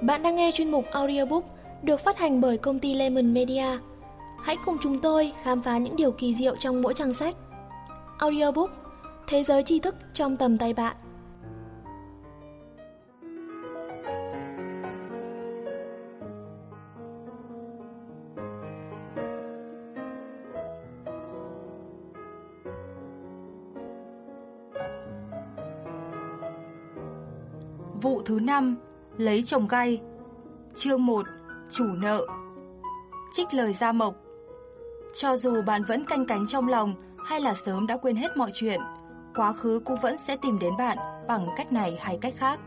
Bạn đang nghe chuyên mục audiobook được phát hành bởi công ty Lemon Media. Hãy cùng chúng tôi khám phá những điều kỳ diệu trong mỗi trang sách. Audiobook, Thế giới tri thức trong tầm tay bạn. Vụ thứ 5 Lấy chồng gay Chương 1 Chủ nợ Trích lời Gia Mộc Cho dù bạn vẫn canh cánh trong lòng hay là sớm đã quên hết mọi chuyện, quá khứ cũng vẫn sẽ tìm đến bạn bằng cách này hay cách khác.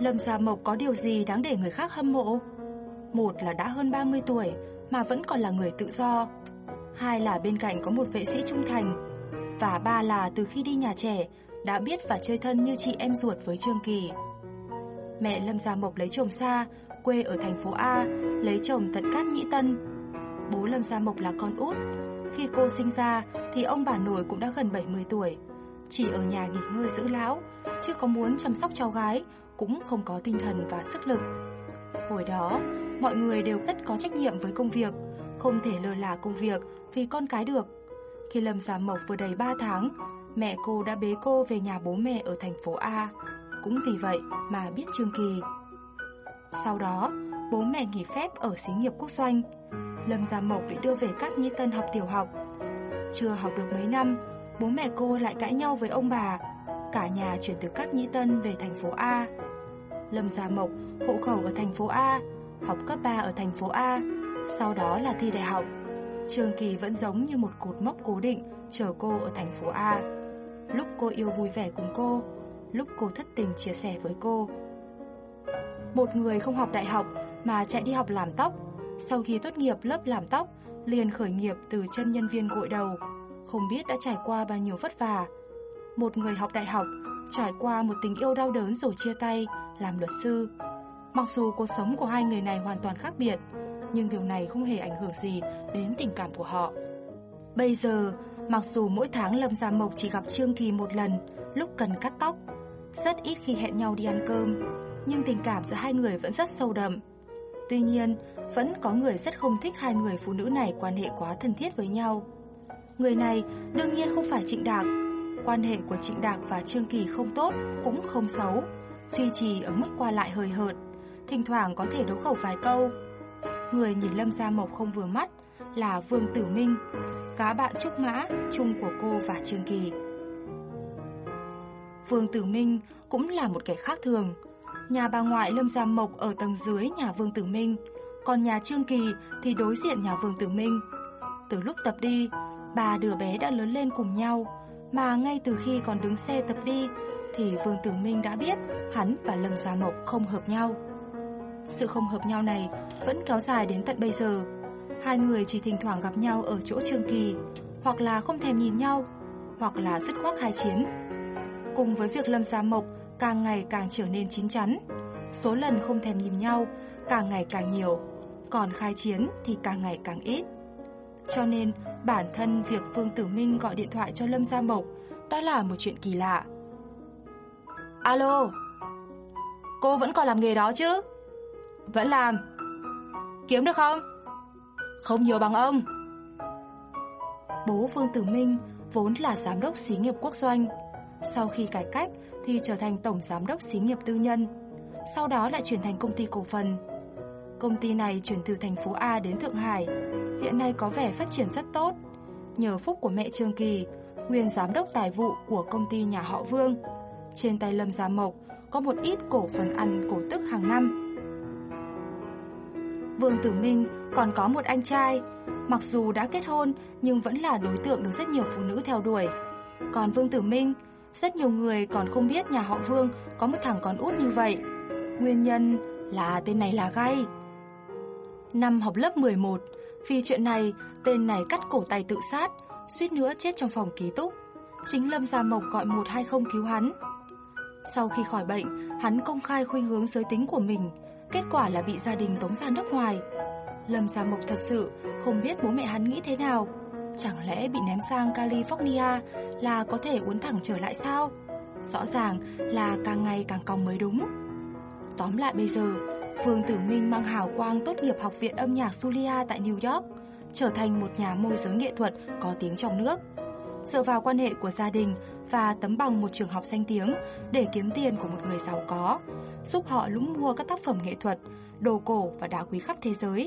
Lâm Gia Mộc có điều gì đáng để người khác hâm mộ? Một là đã hơn 30 tuổi mà vẫn còn là người tự do. Hai là bên cạnh có một vệ sĩ trung thành. Và ba là từ khi đi nhà trẻ đã biết và chơi thân như chị em ruột với Trương Kỳ. Mẹ Lâm Gia Mộc lấy chồng xa, quê ở thành phố A, lấy chồng tận Cát Nhĩ Tân. Bố Lâm Gia Mộc là con út. Khi cô sinh ra thì ông bà nội cũng đã gần 70 tuổi. Chỉ ở nhà nghỉ ngơi giữ lão, chứ có muốn chăm sóc cháu gái cũng không có tinh thần và sức lực. Hồi đó, mọi người đều rất có trách nhiệm với công việc, không thể lơ là công việc vì con cái được. Khi Lâm Gia Mộc vừa đầy 3 tháng, mẹ cô đã bế cô về nhà bố mẹ ở thành phố A. Cũng vì vậy mà biết Trương Kỳ. Sau đó, bố mẹ nghỉ phép ở xí nghiệp quốc doanh. Lâm Gia Mộc bị đưa về các Nhi Tân học tiểu học. Chưa học được mấy năm, bố mẹ cô lại cãi nhau với ông bà. Cả nhà chuyển từ các nhi Tân về thành phố A. Lâm Gia Mộc hộ khẩu ở thành phố A, học cấp 3 ở thành phố A, sau đó là thi đại học. trường Kỳ vẫn giống như một cột mốc cố định chờ cô ở thành phố A. Lúc cô yêu vui vẻ cùng cô, lúc cô thất tình chia sẻ với cô. Một người không học đại học mà chạy đi học làm tóc, sau khi tốt nghiệp lớp làm tóc, liền khởi nghiệp từ chân nhân viên gội đầu, không biết đã trải qua bao nhiêu vất vả. Một người học đại học, trải qua một tình yêu đau đớn rồi chia tay, làm luật sư. Mặc dù cuộc sống của hai người này hoàn toàn khác biệt, nhưng điều này không hề ảnh hưởng gì đến tình cảm của họ. Bây giờ, mặc dù mỗi tháng Lâm Gia Mộc chỉ gặp Trương Kỳ một lần, lúc cần cắt tóc, rất ít khi hẹn nhau đi ăn cơm, nhưng tình cảm giữa hai người vẫn rất sâu đậm. Tuy nhiên, vẫn có người rất không thích hai người phụ nữ này quan hệ quá thân thiết với nhau. Người này đương nhiên không phải Trịnh Đạc. Quan hệ của Trịnh Đạc và Trương Kỳ không tốt, cũng không xấu, duy trì ở mức qua lại hời hợt, thỉnh thoảng có thể đấu khẩu vài câu. Người nhìn Lâm Gia Mộc không vừa mắt là Vương Tử Minh, gá bạn trúc mã chung của cô và Trương Kỳ. Vương Tử Minh cũng là một kẻ khác thường. Nhà bà ngoại Lâm Gia Mộc ở tầng dưới nhà Vương Tử Minh, còn nhà Trương Kỳ thì đối diện nhà Vương Tử Minh. Từ lúc tập đi, bà đứa bé đã lớn lên cùng nhau, mà ngay từ khi còn đứng xe tập đi thì Vương Tử Minh đã biết hắn và Lâm Gia Mộc không hợp nhau. Sự không hợp nhau này vẫn kéo dài đến tận bây giờ. Hai người chỉ thỉnh thoảng gặp nhau ở chỗ trường Kỳ, hoặc là không thèm nhìn nhau, hoặc là dứt khoát khai chiến. Cùng với việc Lâm Gia Mộc càng ngày càng trở nên chín chắn, số lần không thèm nhìn nhau càng ngày càng nhiều, còn khai chiến thì càng ngày càng ít. Cho nên, bản thân việc Phương Tử Minh gọi điện thoại cho Lâm Gia Mộc đã là một chuyện kỳ lạ. Alo, cô vẫn còn làm nghề đó chứ? Vẫn làm. Kiếm được không? Không nhiều bằng ông. Bố Vương Tử Minh vốn là giám đốc xí nghiệp quốc doanh. Sau khi cải cách thì trở thành tổng giám đốc xí nghiệp tư nhân. Sau đó lại chuyển thành công ty cổ phần. Công ty này chuyển từ thành phố A đến Thượng Hải. Hiện nay có vẻ phát triển rất tốt. Nhờ phúc của mẹ Trương Kỳ, nguyên giám đốc tài vụ của công ty nhà họ Vương. Trên tay Lâm Gia Mộc có một ít cổ phần ăn cổ tức hàng năm. Vương Tử Minh còn có một anh trai, mặc dù đã kết hôn nhưng vẫn là đối tượng được rất nhiều phụ nữ theo đuổi. Còn Vương Tử Minh, rất nhiều người còn không biết nhà họ Vương có một thằng con út như vậy. Nguyên nhân là tên này là gay. Năm học lớp 11, vì chuyện này, tên này cắt cổ tay tự sát, suýt nữa chết trong phòng ký túc. Chính Lâm Gia Mộc gọi 120 cứu hắn. Sau khi khỏi bệnh, hắn công khai khuynh hướng giới tính của mình, kết quả là bị gia đình tống ra nước ngoài. Lâm Gia Mộc thật sự không biết bố mẹ hắn nghĩ thế nào. Chẳng lẽ bị ném sang California là có thể uốn thẳng trở lại sao? Rõ ràng là càng ngày càng cong mới đúng. Tóm lại bây giờ, phương Tử Minh mang hào quang tốt nghiệp Học viện âm nhạc Julia tại New York, trở thành một nhà môi giới nghệ thuật có tiếng trong nước. Dựa vào quan hệ của gia đình và tấm bằng một trường học danh tiếng để kiếm tiền của một người giàu có, giúp họ lũng mua các tác phẩm nghệ thuật, đồ cổ và đá quý khắp thế giới.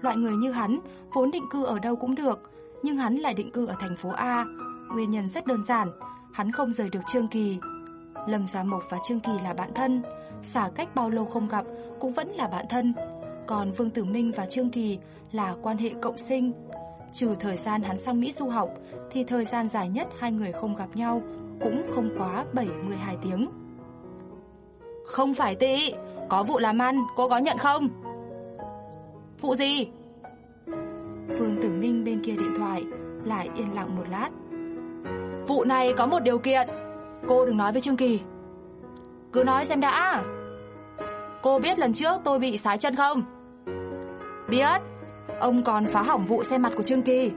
Loại người như hắn vốn định cư ở đâu cũng được, nhưng hắn lại định cư ở thành phố A. Nguyên nhân rất đơn giản, hắn không rời được Trương Kỳ. Lâm Gia Mộc và Trương Kỳ là bạn thân, xả cách bao lâu không gặp cũng vẫn là bạn thân. Còn Vương Tử Minh và Trương Kỳ là quan hệ cộng sinh. Trừ thời gian hắn sang Mỹ du học, thì thời gian dài nhất hai người không gặp nhau cũng không quá 72 tiếng. Không phải tị, có vụ làm ăn, cô có nhận không? Vụ gì? Vương Tử Minh bên kia điện thoại lại yên lặng một lát. Vụ này có một điều kiện, cô đừng nói với Trương Kỳ. Cứ nói xem đã. Cô biết lần trước tôi bị sái chân không? Biết, ông còn phá hỏng vụ xe mặt của Trương Kỳ.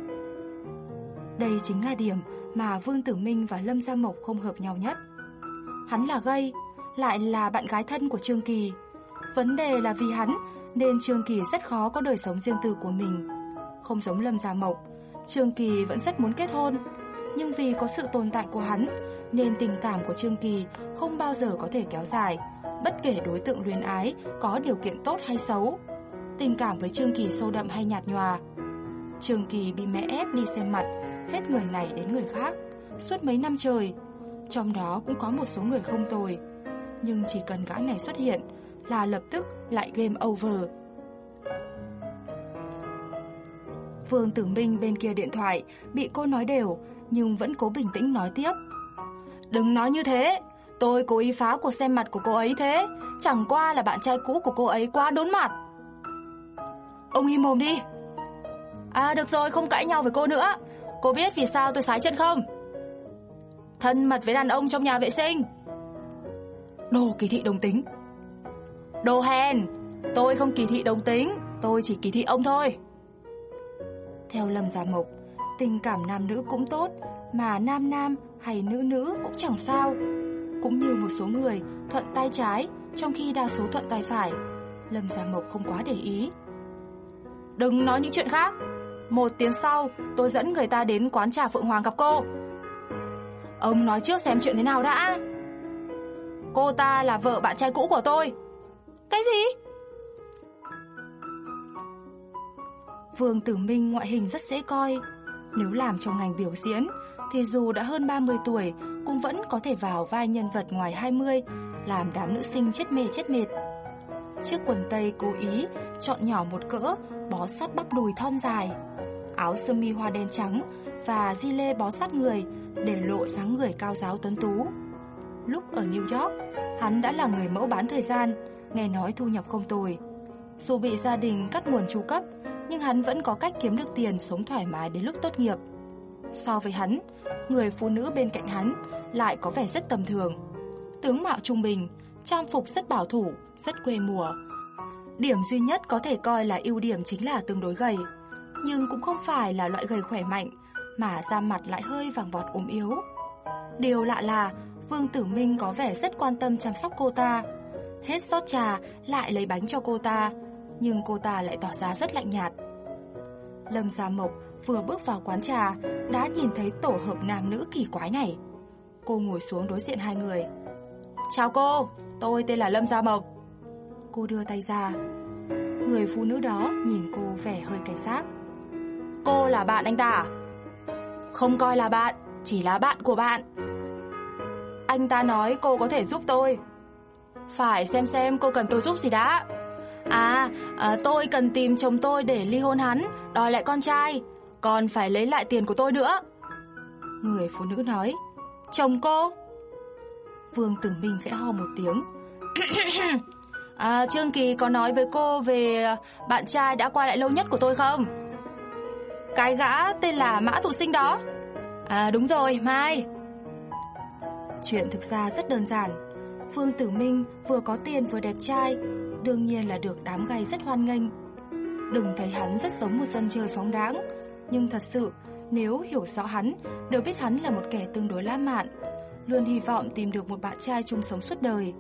Đây chính là điểm mà Vương Tử Minh và Lâm Gia Mộc không hợp nhau nhất. Hắn là gay, lại là bạn gái thân của Trương Kỳ. Vấn đề là vì hắn nên Trương Kỳ rất khó có đời sống riêng tư của mình. Không giống Lâm Gia Mộc, Trương Kỳ vẫn rất muốn kết hôn, nhưng vì có sự tồn tại của hắn nên tình cảm của Trương Kỳ không bao giờ có thể kéo dài, bất kể đối tượng luyến ái có điều kiện tốt hay xấu. Tình cảm với Trương Kỳ sâu đậm hay nhạt nhòa. Trương Kỳ bị mẹ ép đi xem mặt, hết người này đến người khác, suốt mấy năm trời. Trong đó cũng có một số người không tồi, nhưng chỉ cần gã này xuất hiện là lập tức lại game over. Vương Tử Minh bên kia điện thoại bị cô nói đều nhưng vẫn cố bình tĩnh nói tiếp. Đừng nói như thế, tôi cố ý phá cuộc xem mặt của cô ấy thế, chẳng qua là bạn trai cũ của cô ấy quá đốn mặt. Ông im mồm đi. À được rồi, không cãi nhau với cô nữa. Cô biết vì sao tôi sái chân không? Thân mật với đàn ông trong nhà vệ sinh. Đồ kỳ thị đồng tính. Đồ hèn, tôi không kỳ thị đồng tính, tôi chỉ kỳ thị ông thôi. Theo Lâm Gia Mộc, tình cảm nam nữ cũng tốt, mà nam nam hay nữ nữ cũng chẳng sao. Cũng như một số người thuận tay trái, trong khi đa số thuận tay phải. Lâm Gia Mộc không quá để ý. Đừng nói những chuyện khác. Một tiếng sau, tôi dẫn người ta đến quán trà Phượng Hoàng gặp cô. Ông nói trước xem chuyện thế nào đã. Cô ta là vợ bạn trai cũ của tôi. Cái gì? Vương Tử Minh ngoại hình rất dễ coi. Nếu làm trong ngành biểu diễn, thì dù đã hơn 30 tuổi, cũng vẫn có thể vào vai nhân vật ngoài 20, làm đám nữ sinh chết mê chết mệt. Chiếc quần tây cố ý chọn nhỏ một cỡ, bó sát bắp đùi thon dài, áo sơ mi hoa đen trắng và di lê bó sát người để lộ dáng người cao giáo tuấn tú. Lúc ở New York, hắn đã là người mẫu bán thời gian, nghe nói thu nhập không tồi. Dù bị gia đình cắt nguồn tru cấp, nhưng hắn vẫn có cách kiếm được tiền sống thoải mái đến lúc tốt nghiệp. So với hắn, người phụ nữ bên cạnh hắn lại có vẻ rất tầm thường. Tướng mạo trung bình, trang phục rất bảo thủ, rất quê mùa. Điểm duy nhất có thể coi là ưu điểm chính là tương đối gầy, nhưng cũng không phải là loại gầy khỏe mạnh, mà da mặt lại hơi vàng vọt ốm yếu. Điều lạ là Vương Tử Minh có vẻ rất quan tâm chăm sóc cô ta. Hết xót trà lại lấy bánh cho cô ta, nhưng cô ta lại tỏ ra rất lạnh nhạt. Lâm Gia Mộc vừa bước vào quán trà đã nhìn thấy tổ hợp nam nữ kỳ quái này. Cô ngồi xuống đối diện hai người. Chào cô, tôi tên là Lâm Gia Mộc. Cô đưa tay ra. Người phụ nữ đó nhìn cô vẻ hơi cảnh giác. Cô là bạn anh ta à? Không coi là bạn, chỉ là bạn của bạn. Anh ta nói cô có thể giúp tôi. Phải xem xem cô cần tôi giúp gì đã. À, à, tôi cần tìm chồng tôi để ly hôn hắn, đòi lại con trai, còn phải lấy lại tiền của tôi nữa. Người phụ nữ nói, chồng cô? Vương Tử Minh khẽ ho một tiếng. à, Trương Kỳ có nói với cô về bạn trai đã qua lại lâu nhất của tôi không? Cái gã tên là Mã Thụ Sinh đó. À đúng rồi, Mai. Chuyện thực ra rất đơn giản. Vương Tử Minh vừa có tiền vừa đẹp trai, đương nhiên là được đám gay rất hoan nghênh. Đừng thấy hắn rất giống một dân chơi phóng đãng, nhưng thật sự, nếu hiểu rõ hắn, đều biết hắn là một kẻ tương đối lãng mạn, luôn hy vọng tìm được một bạn trai chung sống suốt đời.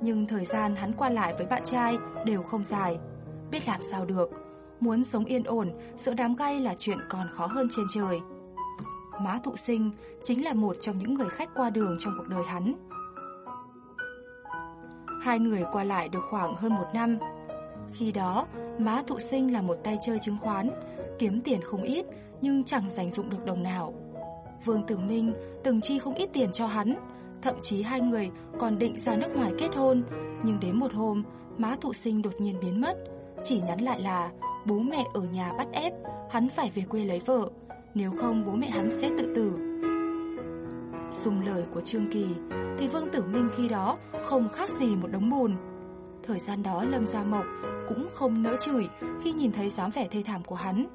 Nhưng thời gian hắn qua lại với bạn trai đều không dài. Biết làm sao được, muốn sống yên ổn giữa đám gay là chuyện còn khó hơn trên trời. Má thụ sinh chính là một trong những người khách qua đường trong cuộc đời hắn. Hai người qua lại được khoảng hơn một năm. Khi đó, má thụ sinh là một tay chơi chứng khoán, kiếm tiền không ít nhưng chẳng dành dụng được đồng nào. Vương Tử Minh từng chi không ít tiền cho hắn, thậm chí hai người còn định ra nước ngoài kết hôn, nhưng đến một hôm, má thụ sinh đột nhiên biến mất, chỉ nhắn lại là bố mẹ ở nhà bắt ép, hắn phải về quê lấy vợ, nếu không bố mẹ hắn sẽ tự tử. Xung lời của Trương Kỳ, thì Vương Tử Minh khi đó không khác gì một đống bùn. Thời gian đó Lâm Gia Mộc cũng không nỡ chửi khi nhìn thấy dáng vẻ thê thảm của hắn.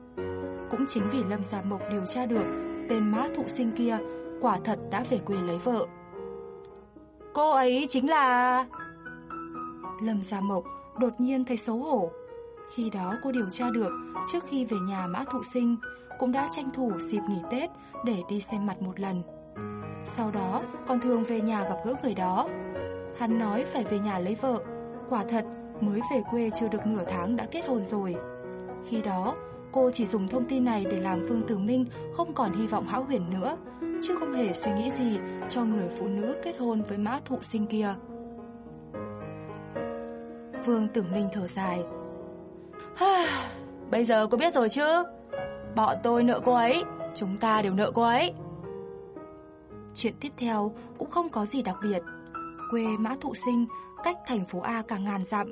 Cũng chính vì Lâm Gia Mộc điều tra được tên má thụ sinh kia quả thật đã về quê lấy vợ. Cô ấy chính là... Lâm Gia Mộc đột nhiên thấy xấu hổ. Khi đó cô điều tra được trước khi về nhà mã thụ sinh cũng đã tranh thủ dịp nghỉ Tết để đi xem mặt một lần. Sau đó còn thường về nhà gặp gỡ người đó. Hắn nói phải về nhà lấy vợ. Quả thật mới về quê chưa được nửa tháng đã kết hôn rồi. Khi đó cô chỉ dùng thông tin này để làm Vương Tử Minh không còn hy vọng hão huyền nữa, chứ không hề suy nghĩ gì cho người phụ nữ kết hôn với mã thụ sinh kia. Vương Tử Minh thở dài. Bây giờ cô biết rồi chứ? Bọn tôi nợ cô ấy, chúng ta đều nợ cô ấy. Chuyện tiếp theo cũng không có gì đặc biệt. Quê Mã Thụ Sinh cách thành phố A cả ngàn dặm,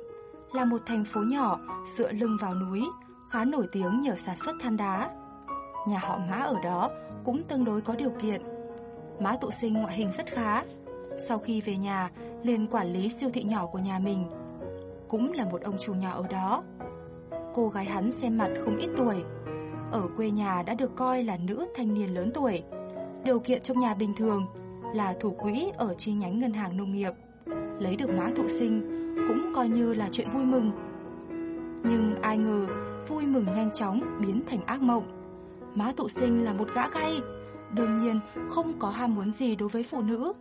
là một thành phố nhỏ dựa lưng vào núi, khá nổi tiếng nhờ sản xuất than đá. Nhà họ Mã ở đó cũng tương đối có điều kiện. Mã thụ Sinh ngoại hình rất khá. Sau khi về nhà, liền quản lý siêu thị nhỏ của nhà mình. Cũng là một ông chủ nhỏ ở đó. Cô gái hắn xem mặt không ít tuổi. Ở quê nhà đã được coi là nữ thanh niên lớn tuổi. Điều kiện trong nhà bình thường là thủ quỹ ở chi nhánh ngân hàng nông nghiệp. Lấy được Mã thụ Sinh cũng coi như là chuyện vui mừng. Nhưng ai ngờ vui mừng nhanh chóng biến thành ác mộng. Má tụ sinh là một gã gay, đương nhiên không có ham muốn gì đối với phụ nữ.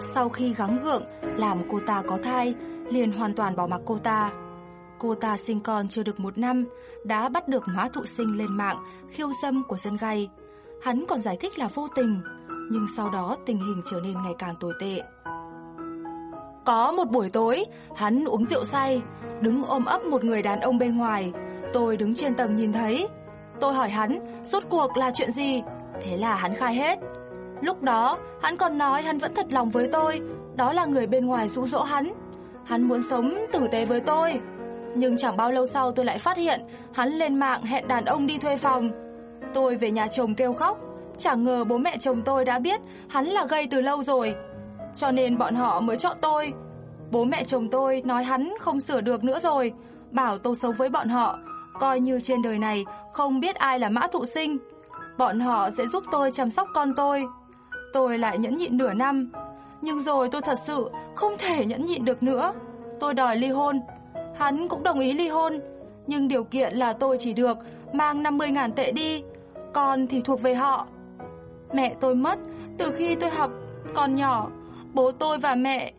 Sau khi gắng gượng làm cô ta có thai, liền hoàn toàn bỏ mặc cô ta. Cô ta sinh con chưa được một năm, đã bắt được má thụ sinh lên mạng khiêu dâm của dân gay. Hắn còn giải thích là vô tình, nhưng sau đó tình hình trở nên ngày càng tồi tệ. Có một buổi tối, hắn uống rượu say, đứng ôm ấp một người đàn ông bên ngoài. Tôi đứng trên tầng nhìn thấy. Tôi hỏi hắn, rốt cuộc là chuyện gì? Thế là hắn khai hết. Lúc đó, hắn còn nói hắn vẫn thật lòng với tôi, đó là người bên ngoài dụ dỗ hắn. Hắn muốn sống tử tế với tôi. Nhưng chẳng bao lâu sau tôi lại phát hiện hắn lên mạng hẹn đàn ông đi thuê phòng. Tôi về nhà chồng kêu khóc, chẳng ngờ bố mẹ chồng tôi đã biết hắn là gây từ lâu rồi. Cho nên bọn họ mới chọn tôi. Bố mẹ chồng tôi nói hắn không sửa được nữa rồi, bảo tôi sống với bọn họ, coi như trên đời này không biết ai là mã thụ sinh. Bọn họ sẽ giúp tôi chăm sóc con tôi. Tôi lại nhẫn nhịn nửa năm, nhưng rồi tôi thật sự không thể nhẫn nhịn được nữa. Tôi đòi ly hôn. Hắn cũng đồng ý ly hôn, nhưng điều kiện là tôi chỉ được mang 50.000 tệ đi, còn thì thuộc về họ. Mẹ tôi mất từ khi tôi học còn nhỏ, bố tôi và mẹ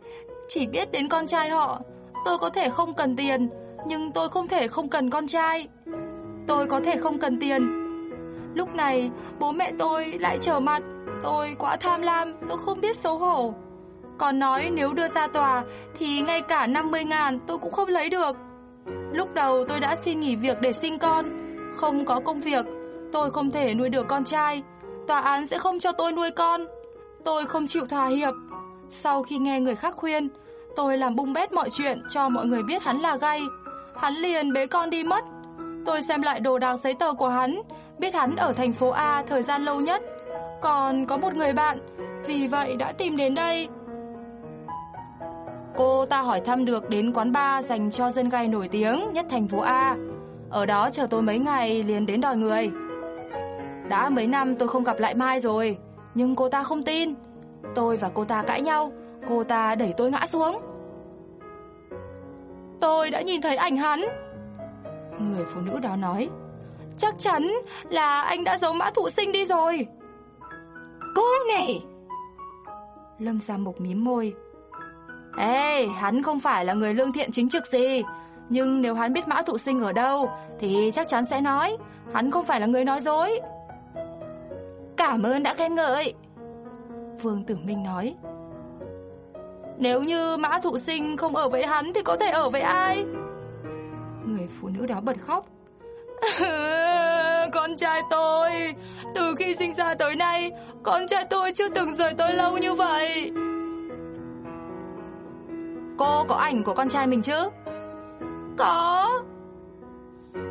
chỉ biết đến con trai họ. Tôi có thể không cần tiền, nhưng tôi không thể không cần con trai. Tôi có thể không cần tiền. Lúc này, bố mẹ tôi lại trở mặt. Tôi quá tham lam, tôi không biết xấu hổ. Còn nói nếu đưa ra tòa thì ngay cả 50 ngàn tôi cũng không lấy được. Lúc đầu tôi đã xin nghỉ việc để sinh con. Không có công việc, tôi không thể nuôi được con trai. Tòa án sẽ không cho tôi nuôi con. Tôi không chịu thỏa hiệp. Sau khi nghe người khác khuyên, tôi làm bung bét mọi chuyện cho mọi người biết hắn là gay. Hắn liền bế con đi mất. Tôi xem lại đồ đạc giấy tờ của hắn, biết hắn ở thành phố A thời gian lâu nhất. Còn có một người bạn, vì vậy đã tìm đến đây. Cô ta hỏi thăm được đến quán bar dành cho dân gay nổi tiếng nhất thành phố A. Ở đó chờ tôi mấy ngày liền đến đòi người. Đã mấy năm tôi không gặp lại Mai rồi, nhưng cô ta không tin. Tôi và cô ta cãi nhau, cô ta đẩy tôi ngã xuống. Tôi đã nhìn thấy ảnh hắn. Người phụ nữ đó nói, chắc chắn là anh đã giấu mã thụ sinh đi rồi. Cô này! Lâm Gia Mục mím môi. Ê, hắn không phải là người lương thiện chính trực gì, nhưng nếu hắn biết Mã Thụ Sinh ở đâu thì chắc chắn sẽ nói, hắn không phải là người nói dối. Cảm ơn đã khen ngợi. Vương Tử Minh nói. Nếu như Mã Thụ Sinh không ở với hắn thì có thể ở với ai? Người phụ nữ đó bật khóc. con trai tôi, từ khi sinh ra tới nay, con trai tôi chưa từng rời tôi lâu như vậy. Cô có ảnh của con trai mình chứ? Có.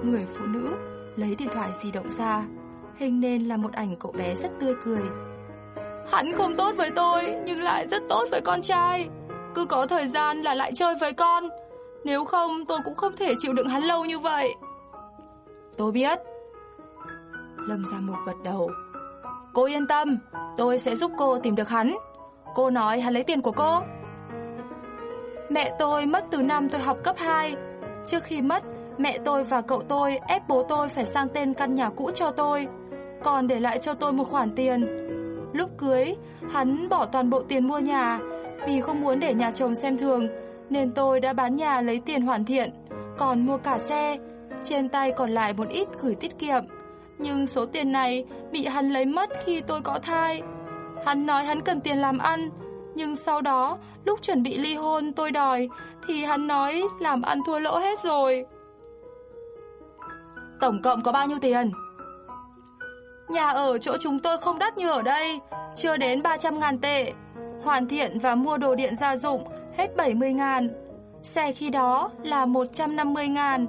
Người phụ nữ lấy điện thoại di động ra, hình nên là một ảnh cậu bé rất tươi cười. Hắn không tốt với tôi, nhưng lại rất tốt với con trai. Cứ có thời gian là lại chơi với con. Nếu không, tôi cũng không thể chịu đựng hắn lâu như vậy. Tôi biết. Lâm Gia Mục gật đầu. Cô yên tâm, tôi sẽ giúp cô tìm được hắn. Cô nói hắn lấy tiền của cô. Mẹ tôi mất từ năm tôi học cấp 2. Trước khi mất, mẹ tôi và cậu tôi ép bố tôi phải sang tên căn nhà cũ cho tôi, còn để lại cho tôi một khoản tiền. Lúc cưới, hắn bỏ toàn bộ tiền mua nhà, vì không muốn để nhà chồng xem thường, nên tôi đã bán nhà lấy tiền hoàn thiện, còn mua cả xe, trên tay còn lại một ít gửi tiết kiệm. Nhưng số tiền này bị hắn lấy mất khi tôi có thai. Hắn nói hắn cần tiền làm ăn, nhưng sau đó, lúc chuẩn bị ly hôn tôi đòi, thì hắn nói làm ăn thua lỗ hết rồi. Tổng cộng có bao nhiêu tiền? Nhà ở chỗ chúng tôi không đắt như ở đây, chưa đến 300 ngàn tệ. Hoàn thiện và mua đồ điện gia dụng hết 70 ngàn. Xe khi đó là 150 ngàn.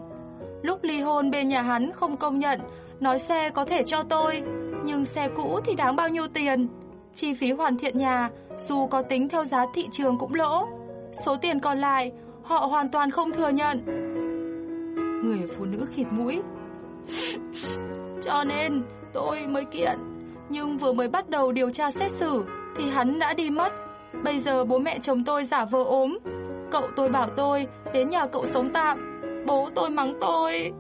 Lúc ly hôn bên nhà hắn không công nhận, nói xe có thể cho tôi, nhưng xe cũ thì đáng bao nhiêu tiền? Chi phí hoàn thiện nhà, dù có tính theo giá thị trường cũng lỗ. Số tiền còn lại, họ hoàn toàn không thừa nhận. Người phụ nữ khịt mũi. Cho nên, tôi mới kiện. Nhưng vừa mới bắt đầu điều tra xét xử, thì hắn đã đi mất. Bây giờ bố mẹ chồng tôi giả vờ ốm. Cậu tôi bảo tôi đến nhà cậu sống tạm. Bố tôi mắng tôi.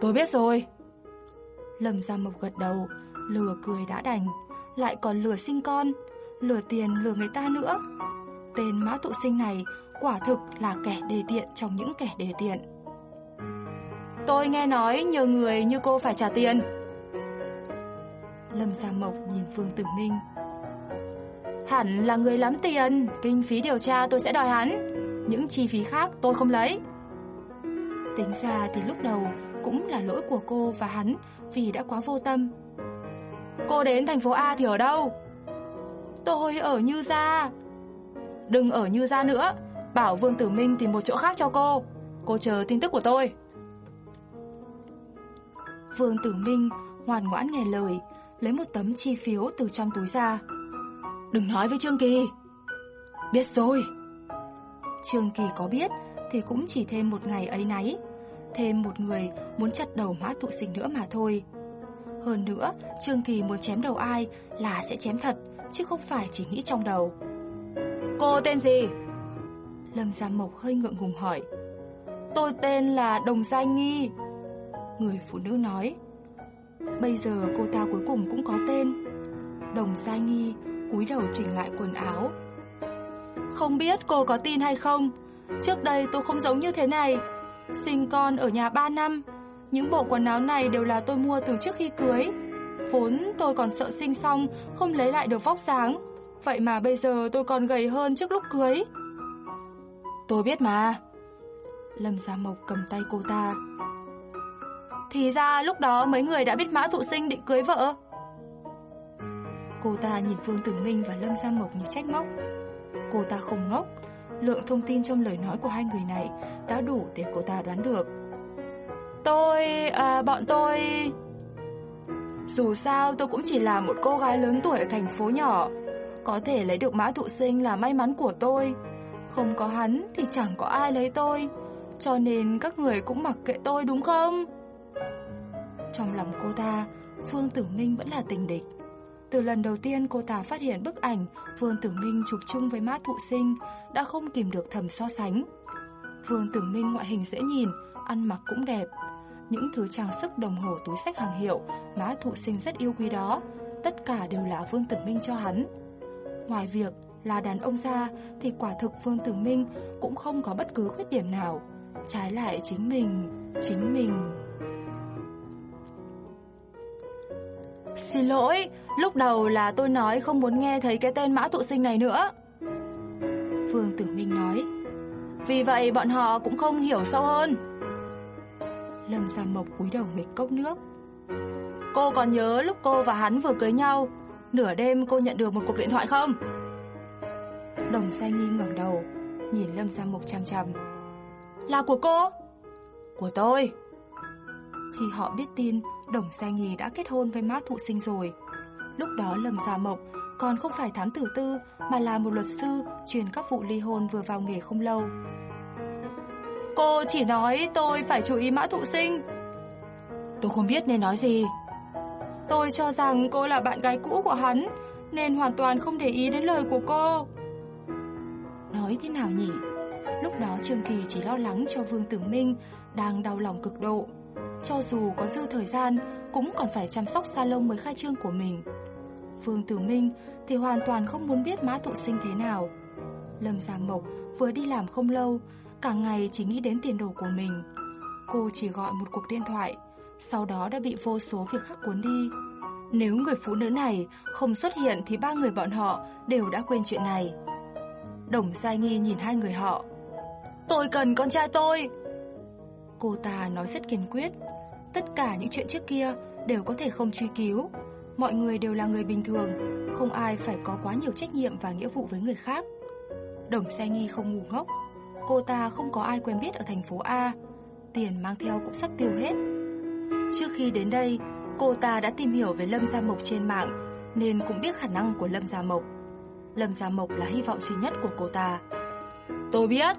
Tôi biết rồi. Lâm Gia Mộc gật đầu, lừa cười đã đành, lại còn lừa sinh con, lừa tiền lừa người ta nữa. Tên Mã Tụ Sinh này quả thực là kẻ đề tiện trong những kẻ đề tiện. Tôi nghe nói nhờ người như cô phải trả tiền. Lâm Gia Mộc nhìn Vương Tử Minh. Hẳn là người lắm tiền, kinh phí điều tra tôi sẽ đòi hắn. Những chi phí khác tôi không lấy. Tính ra thì lúc đầu cũng là lỗi của cô và hắn vì đã quá vô tâm. Cô đến thành phố A thì ở đâu? Tôi ở Như Gia. Đừng ở Như Gia nữa, bảo Vương Tử Minh tìm một chỗ khác cho cô. Cô chờ tin tức của tôi. Vương Tử Minh ngoan ngoãn nghe lời, lấy một tấm chi phiếu từ trong túi ra. Đừng nói với Trương Kỳ. Biết rồi. Trương Kỳ có biết thì cũng chỉ thêm một ngày ấy nấy, thêm một người muốn chặt đầu Mã Tụ Sinh nữa mà thôi. Hơn nữa, Trương Kỳ muốn chém đầu ai là sẽ chém thật, chứ không phải chỉ nghĩ trong đầu. Cô tên gì? Lâm Gia Mộc hơi ngượng ngùng hỏi. Tôi tên là Đồng Giai Nghi. Người phụ nữ nói. Bây giờ cô ta cuối cùng cũng có tên. Đồng Giai Nghi cúi đầu chỉnh lại quần áo. Không biết cô có tin hay không, trước đây tôi không giống như thế này. Sinh con ở nhà 3 năm, những bộ quần áo này đều là tôi mua từ trước khi cưới. Vốn tôi còn sợ sinh xong không lấy lại được vóc dáng, vậy mà bây giờ tôi còn gầy hơn trước lúc cưới. Tôi biết mà. Lâm Gia Mộc cầm tay cô ta. Thì ra lúc đó mấy người đã biết Mã Thụ Sinh định cưới vợ. Cô ta nhìn phương Tử Minh và Lâm Gia Mộc như trách móc. Cô ta không ngốc, lượng thông tin trong lời nói của hai người này đã đủ để cô ta đoán được. Tôi, à, bọn tôi... Dù sao tôi cũng chỉ là một cô gái lớn tuổi ở thành phố nhỏ. Có thể lấy được mã thụ sinh là may mắn của tôi. Không có hắn thì chẳng có ai lấy tôi. Cho nên các người cũng mặc kệ tôi đúng không? Trong lòng cô ta, phương Tử Minh vẫn là tình địch. Từ lần đầu tiên cô ta phát hiện bức ảnh phương Tử Minh chụp chung với Mã Thụ Sinh đã không kìm được thầm so sánh. phương Tử Minh ngoại hình dễ nhìn, ăn mặc cũng đẹp. Những thứ trang sức đồng hồ túi sách hàng hiệu Mã Thụ Sinh rất yêu quý đó, tất cả đều là phương Tử Minh cho hắn. Ngoài việc là đàn ông ra thì quả thực phương Tử Minh cũng không có bất cứ khuyết điểm nào. Trái lại chính mình, chính mình. Xin lỗi, lúc đầu là tôi nói không muốn nghe thấy cái tên mã thụ sinh này nữa. Vương Tử Minh nói. Vì vậy bọn họ cũng không hiểu sâu hơn. Lâm Gia Mộc cúi đầu nghịch cốc nước. Cô còn nhớ lúc cô và hắn vừa cưới nhau, nửa đêm cô nhận được một cuộc điện thoại không? Đồng Sai Nghi ngẩng đầu, nhìn Lâm Gia Mộc chăm chăm. Là của cô? Của tôi. Khi họ biết tin, Đồng Sai Nghi đã kết hôn với Mã Thụ Sinh rồi. Lúc đó Lâm Gia Mộc còn không phải thám tử tư mà là một luật sư truyền các vụ ly hôn vừa vào nghề không lâu. Cô chỉ nói tôi phải chú ý Mã Thụ Sinh. Tôi không biết nên nói gì. Tôi cho rằng cô là bạn gái cũ của hắn, nên hoàn toàn không để ý đến lời của cô. Nói thế nào nhỉ? Lúc đó Trương Kỳ chỉ lo lắng cho Vương Tử Minh đang đau lòng cực độ. Cho dù có dư thời gian, cũng còn phải chăm sóc salon mới khai trương của mình. Vương Tử Minh thì hoàn toàn không muốn biết Mã Thụ Sinh thế nào. Lâm Gia Mộc vừa đi làm không lâu, cả ngày chỉ nghĩ đến tiền đồ của mình. Cô chỉ gọi một cuộc điện thoại, sau đó đã bị vô số việc khác cuốn đi. Nếu người phụ nữ này không xuất hiện thì ba người bọn họ đều đã quên chuyện này. Đồng Sai Nghi nhìn hai người họ. Tôi cần con trai tôi. Cô ta nói rất kiên quyết. Tất cả những chuyện trước kia đều có thể không truy cứu. Mọi người đều là người bình thường, không ai phải có quá nhiều trách nhiệm và nghĩa vụ với người khác. Đồng xe Nghi không ngu ngốc. Cô ta không có ai quen biết ở thành phố A. Tiền mang theo cũng sắp tiêu hết. Trước khi đến đây, cô ta đã tìm hiểu về Lâm Gia Mộc trên mạng, nên cũng biết khả năng của Lâm Gia Mộc. Lâm Gia Mộc là hy vọng duy nhất của cô ta. Tôi biết.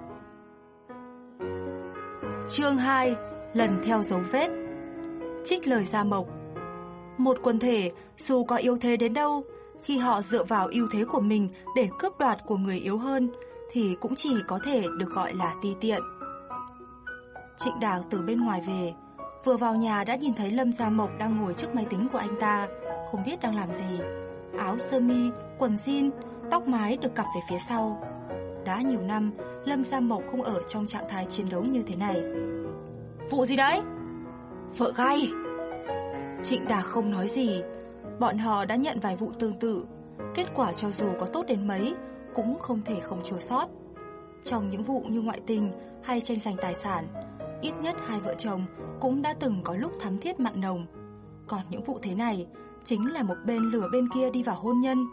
Chương 2 Lần theo dấu vết Trích lời Gia Mộc Một quần thể, dù có yếu thế đến đâu, khi họ dựa vào ưu thế của mình để cướp đoạt của người yếu hơn, thì cũng chỉ có thể được gọi là ti tiện. Trịnh Đạc từ bên ngoài về, vừa vào nhà đã nhìn thấy Lâm Gia Mộc đang ngồi trước máy tính của anh ta, không biết đang làm gì. Áo sơ mi, quần jean, tóc mái được cặp về phía sau. Đã nhiều năm, Lâm Gia Mộc không ở trong trạng thái chiến đấu như thế này. Vụ gì đấy? Vợ gay. Trịnh Đà không nói gì. Bọn họ đã nhận vài vụ tương tự. Kết quả cho dù có tốt đến mấy, cũng không thể không chua sót. Trong những vụ như ngoại tình hay tranh giành tài sản, ít nhất hai vợ chồng cũng đã từng có lúc thắm thiết mặn nồng. Còn những vụ thế này, chính là một bên lửa bên kia đi vào hôn nhân.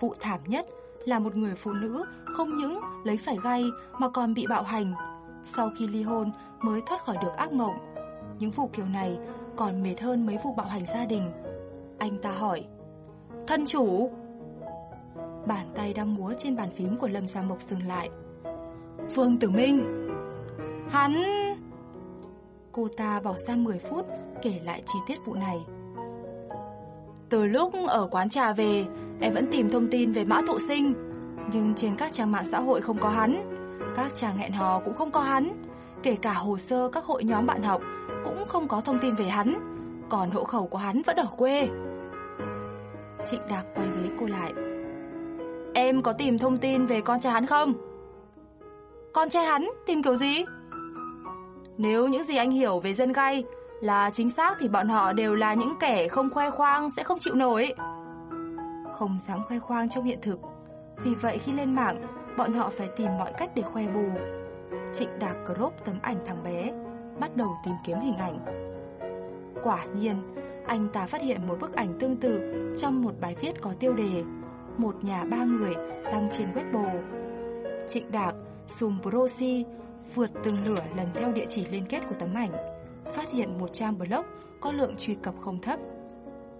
Vụ thảm nhất là một người phụ nữ không những lấy phải gay mà còn bị bạo hành. Sau khi ly hôn mới thoát khỏi được ác mộng. Những vụ kiểu này còn mệt hơn mấy vụ bạo hành gia đình. Anh ta hỏi, thân chủ? Bàn tay đang múa trên bàn phím của Lâm Gia Mộc dừng lại. Phương Tử Minh! Hắn... Cô ta bỏ ra 10 phút kể lại chi tiết vụ này. Từ lúc ở quán trà về, em vẫn tìm thông tin về Mã Thụ Sinh, nhưng trên các trang mạng xã hội không có hắn, các trang hẹn hò cũng không có hắn, kể cả hồ sơ các hội nhóm bạn học cũng không có thông tin về hắn, còn hộ khẩu của hắn vẫn ở quê. Trịnh Đạc quay ghế cô lại. Em có tìm thông tin về con trai hắn không? Con trai hắn tìm kiểu gì? Nếu những gì anh hiểu về dân gay là chính xác thì bọn họ đều là những kẻ không khoe khoang sẽ không chịu nổi. Không dám khoe khoang trong hiện thực. Vì vậy khi lên mạng, bọn họ phải tìm mọi cách để khoe bù. Trịnh Đạc crop tấm ảnh thằng bé, bắt đầu tìm kiếm hình ảnh. Quả nhiên, anh ta phát hiện một bức ảnh tương tự trong một bài viết có tiêu đề Một nhà ba người đăng trên Weibo. Trịnh Đạc, Sùng Brosi vượt từng lửa lần theo địa chỉ liên kết của tấm ảnh, phát hiện một trang blog có lượng truy cập không thấp.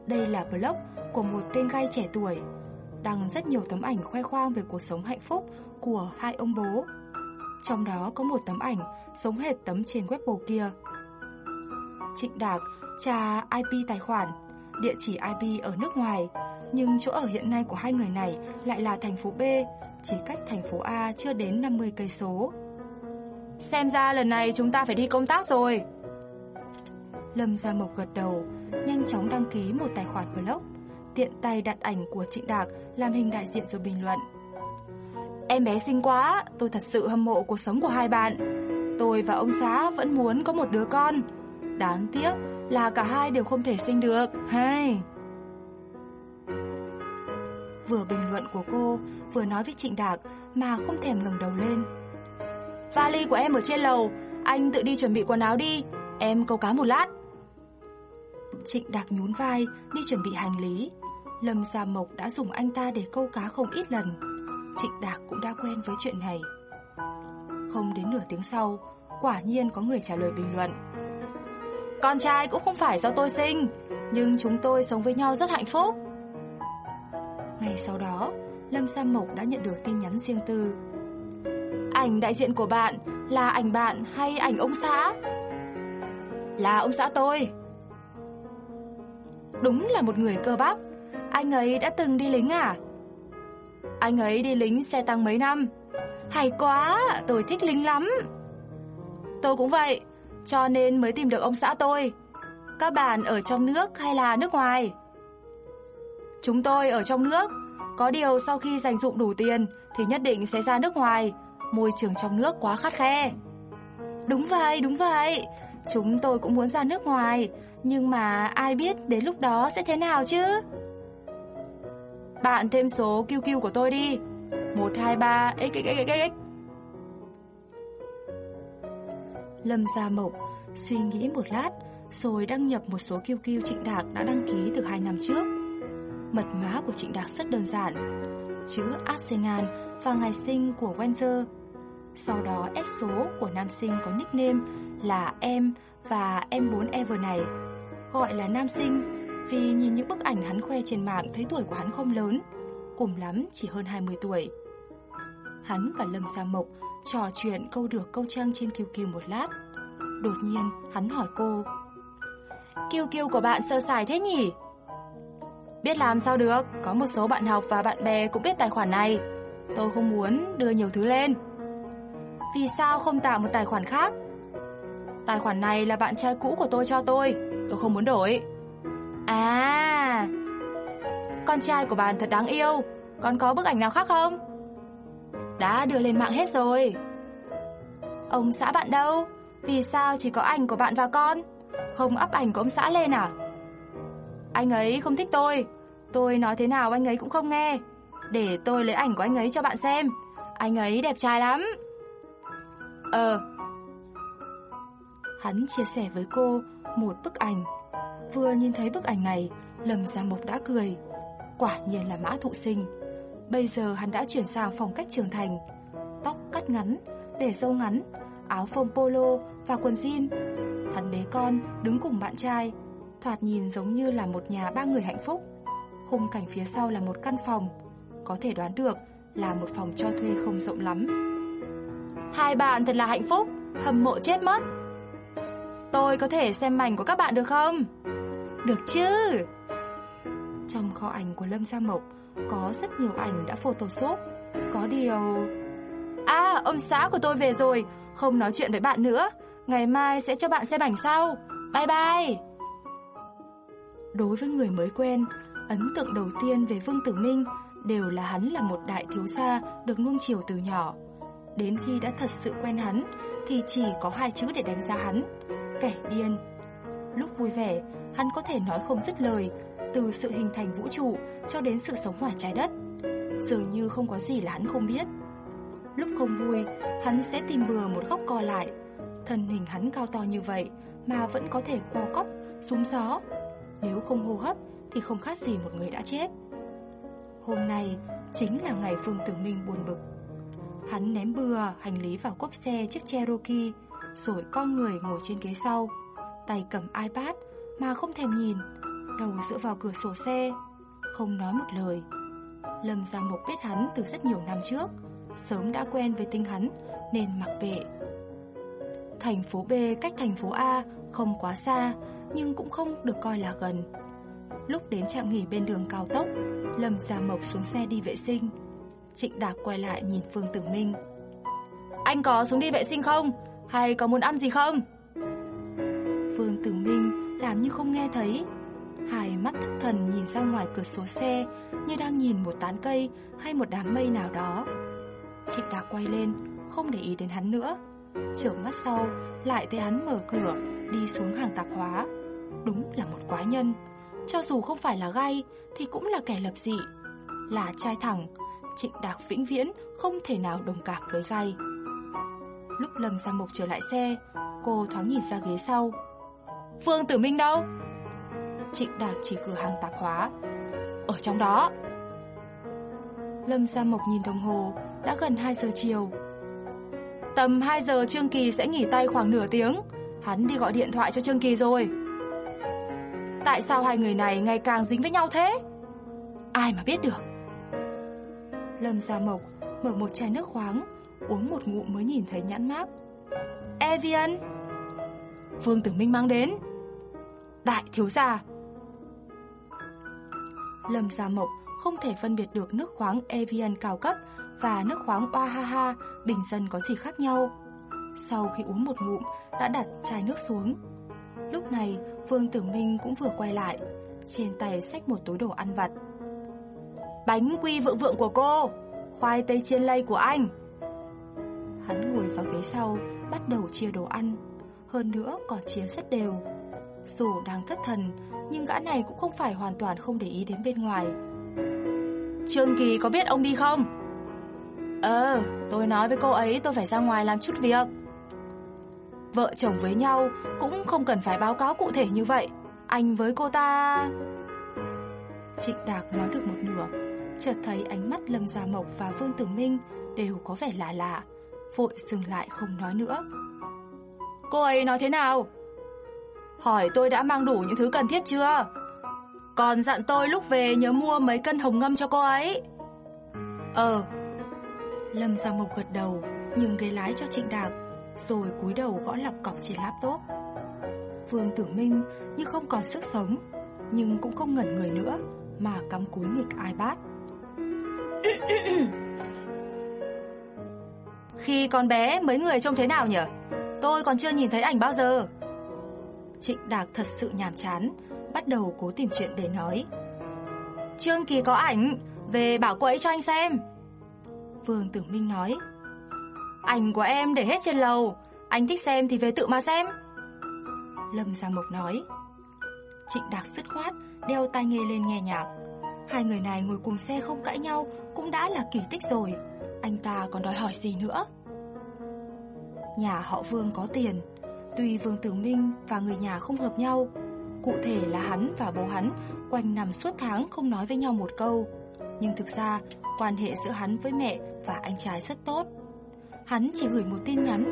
Đây là blog của một tên gai trẻ tuổi, đăng rất nhiều tấm ảnh khoe khoang về cuộc sống hạnh phúc của hai ông bố. Trong đó có một tấm ảnh giống hệt tấm trên Weibo kia. Trịnh Đạc tra IP tài khoản, địa chỉ IP ở nước ngoài, nhưng chỗ ở hiện nay của hai người này lại là thành phố B, chỉ cách thành phố A chưa đến 50 cây số. Xem ra lần này chúng ta phải đi công tác rồi. Lâm Gia Mộc gật đầu, nhanh chóng đăng ký một tài khoản blog, tiện tay đặt ảnh của Trịnh Đạc làm hình đại diện rồi bình luận. Em bé xinh quá, tôi thật sự hâm mộ cuộc sống của hai bạn. Tôi và ông xã vẫn muốn có một đứa con. Đáng tiếc là cả hai đều không thể sinh được. Hay. Vừa bình luận của cô, vừa nói với Trịnh Đạc mà không thèm ngẩng đầu lên. Vali của em ở trên lầu, anh tự đi chuẩn bị quần áo đi, em câu cá một lát. Trịnh Đạc nhún vai, đi chuẩn bị hành lý. Lâm Gia Mộc đã dùng anh ta để câu cá không ít lần. Trịnh Đạc cũng đã quen với chuyện này. Không đến nửa tiếng sau, quả nhiên có người trả lời bình luận. Con trai cũng không phải do tôi sinh, nhưng chúng tôi sống với nhau rất hạnh phúc. Ngày sau đó, Lâm Gia Mộc đã nhận được tin nhắn riêng tư. Ảnh đại diện của bạn là ảnh bạn hay ảnh ông xã? Là ông xã tôi. Đúng là một người cơ bắp. Anh ấy đã từng đi lính à? Anh ấy đi lính xe tăng mấy năm. Hay quá, tôi thích lính lắm. Tôi cũng vậy, cho nên mới tìm được ông xã tôi. Các bạn ở trong nước hay là nước ngoài? Chúng tôi ở trong nước, có điều sau khi dành dụng đủ tiền thì nhất định sẽ ra nước ngoài, môi trường trong nước quá khắt khe. Đúng vậy, đúng vậy, chúng tôi cũng muốn ra nước ngoài, nhưng mà ai biết đến lúc đó sẽ thế nào chứ? Bạn thêm số QQ của tôi đi. 123 xxxx. Lâm Gia Mộc suy nghĩ một lát rồi đăng nhập một số QQ Trịnh Đạc đã đăng ký từ 2 năm trước. Mật mã của Trịnh Đạc rất đơn giản, chữ Arsenal và ngày sinh của Wenzer. Sau đó S số của nam sinh có nickname là em và em 4 Ever này. Gọi là nam sinh vì nhìn những bức ảnh hắn khoe trên mạng thấy tuổi của hắn không lớn, cùng lắm chỉ hơn 20 tuổi. Hắn và Lâm Sa Mộc trò chuyện câu được câu trăng trên QQ một lát. Đột nhiên, hắn hỏi cô. QQ của bạn sơ sài thế nhỉ? Biết làm sao được, có một số bạn học và bạn bè cũng biết tài khoản này. Tôi không muốn đưa nhiều thứ lên. Vì sao không tạo một tài khoản khác? Tài khoản này là bạn trai cũ của tôi cho tôi, tôi không muốn đổi. À, con trai của bạn thật đáng yêu, còn có bức ảnh nào khác không? Đã đưa lên mạng hết rồi. Ông xã bạn đâu? Vì sao chỉ có ảnh của bạn và con? Không up ảnh của ông xã lên à? Anh ấy không thích tôi. Tôi nói thế nào anh ấy cũng không nghe. Để tôi lấy ảnh của anh ấy cho bạn xem. Anh ấy đẹp trai lắm. Ờ. Hắn chia sẻ với cô một bức ảnh. Vừa nhìn thấy bức ảnh này, Lâm Gia Mộc đã cười. Quả nhiên là mã thụ sinh. Bây giờ hắn đã chuyển sang phong cách trưởng thành. Tóc cắt ngắn, để râu ngắn, áo phông polo và quần jean. Hắn bế con, đứng cùng bạn trai, thoạt nhìn giống như là một nhà ba người hạnh phúc. Khung cảnh phía sau là một căn phòng, có thể đoán được là một phòng cho thuê không rộng lắm. Hai bạn thật là hạnh phúc, hâm mộ chết mất. Tôi có thể xem mảnh của các bạn được không? Được chứ? Trong kho ảnh của Lâm Gia Mộc có rất nhiều ảnh đã photoshop. Có điều... À, ông xã của tôi về rồi, không nói chuyện với bạn nữa. Ngày mai sẽ cho bạn xem ảnh sau. Bye bye! Đối với người mới quen, ấn tượng đầu tiên về Vương Tử Minh đều là hắn là một đại thiếu gia được nuông chiều từ nhỏ. Đến khi đã thật sự quen hắn, thì chỉ có hai chữ để đánh giá hắn, kẻ điên. Lúc vui vẻ, hắn có thể nói không dứt lời, từ sự hình thành vũ trụ cho đến sự sống ngoài trái đất. Dường như không có gì là hắn không biết. Lúc không vui, hắn sẽ tìm bừa một góc co lại. Thân hình hắn cao to như vậy mà vẫn có thể co cóc, súng gió. Nếu không hô hấp thì không khác gì một người đã chết. Hôm nay chính là ngày Phương Tử Minh buồn bực. Hắn ném bừa hành lý vào cốp xe chiếc Cherokee, rồi con người ngồi trên ghế sau, tay cầm iPad mà không thèm nhìn, đầu dựa vào cửa sổ xe, không nói một lời. Lâm Gia Mộc biết hắn từ rất nhiều năm trước, sớm đã quen với tinh hắn nên mặc kệ. Thành phố B cách thành phố A không quá xa, nhưng cũng không được coi là gần. Lúc đến trạm nghỉ bên đường cao tốc, Lâm Gia Mộc xuống xe đi vệ sinh. Trịnh Đạc quay lại nhìn Phương Tử Minh. Anh có xuống đi vệ sinh không? Hay có muốn ăn gì không? Phương Tử Minh làm như không nghe thấy. Hai mắt thất thần nhìn ra ngoài cửa sổ xe như đang nhìn một tán cây hay một đám mây nào đó. Trịnh đã quay lên, không để ý đến hắn nữa. Trở mắt sau, lại thấy hắn mở cửa, đi xuống hàng tạp hóa. Đúng là một quái nhân. Cho dù không phải là gay, thì cũng là kẻ lập dị. Là trai thẳng, Trịnh Đạc vĩnh viễn không thể nào đồng cảm với gay. Lúc Lâm Gia Mục trở lại xe, cô thoáng nhìn ra ghế sau. Phương Tử Minh đâu? Trịnh đạt chỉ cửa hàng tạp hóa. Ở trong đó. Lâm Gia Mộc nhìn đồng hồ, đã gần 2 giờ chiều. Tầm 2 giờ Trương Kỳ sẽ nghỉ tay khoảng nửa tiếng. Hắn đi gọi điện thoại cho Trương Kỳ rồi. Tại sao hai người này ngày càng dính với nhau thế? Ai mà biết được. Lâm Gia Mộc mở một chai nước khoáng, uống một ngụm mới nhìn thấy nhãn mác. Evian. Vương Tử Minh mang đến. Đại thiếu gia. Lâm Gia Mộc không thể phân biệt được nước khoáng Evian cao cấp và nước khoáng Oahaha bình dân có gì khác nhau. Sau khi uống một ngụm, đã đặt chai nước xuống. Lúc này, Vương Tử Minh cũng vừa quay lại, trên tay xách một túi đồ ăn vặt. Bánh quy vượng vượng của cô, khoai tây chiên lây của anh. Hắn ngồi vào ghế sau, bắt đầu chia đồ ăn, hơn nữa còn chiến rất đều. Dù đang thất thần, nhưng gã này cũng không phải hoàn toàn không để ý đến bên ngoài. Trương Kỳ có biết ông đi không? Ờ, tôi nói với cô ấy tôi phải ra ngoài làm chút việc. Vợ chồng với nhau cũng không cần phải báo cáo cụ thể như vậy. Anh với cô ta... Trịnh Đạc nói được một nửa, chợt thấy ánh mắt Lâm Gia Mộc và Vương Tử Minh đều có vẻ lạ lạ, vội dừng lại không nói nữa. Cô ấy nói thế nào? Hỏi tôi đã mang đủ những thứ cần thiết chưa? Còn dặn tôi lúc về nhớ mua mấy cân hồng ngâm cho cô ấy. Ờ. Lâm Gia Mộc gật đầu, nhưng ghế lái cho Trịnh Đạc, rồi cúi đầu gõ lọc cọc trên laptop. Vương Tử Minh như không còn sức sống, nhưng cũng không ngẩn người nữa, mà cắm cúi nghịch iPad. Khi còn bé mấy người trông thế nào nhỉ? Tôi còn chưa nhìn thấy ảnh bao giờ. Trịnh Đạc thật sự nhàm chán, bắt đầu cố tìm chuyện để nói. Trương Kỳ có ảnh, về bảo cô ấy cho anh xem. Vương Tử Minh nói. Ảnh của em để hết trên lầu, anh thích xem thì về tự mà xem. Lâm Gia Mộc nói. Trịnh Đạc dứt khoát, đeo tai nghe lên nghe nhạc. Hai người này ngồi cùng xe không cãi nhau cũng đã là kỳ tích rồi. Anh ta còn đòi hỏi gì nữa? Nhà họ Vương có tiền, tuy Vương Tử Minh và người nhà không hợp nhau, cụ thể là hắn và bố hắn quanh nằm suốt tháng không nói với nhau một câu. Nhưng thực ra, quan hệ giữa hắn với mẹ và anh trai rất tốt. Hắn chỉ gửi một tin nhắn,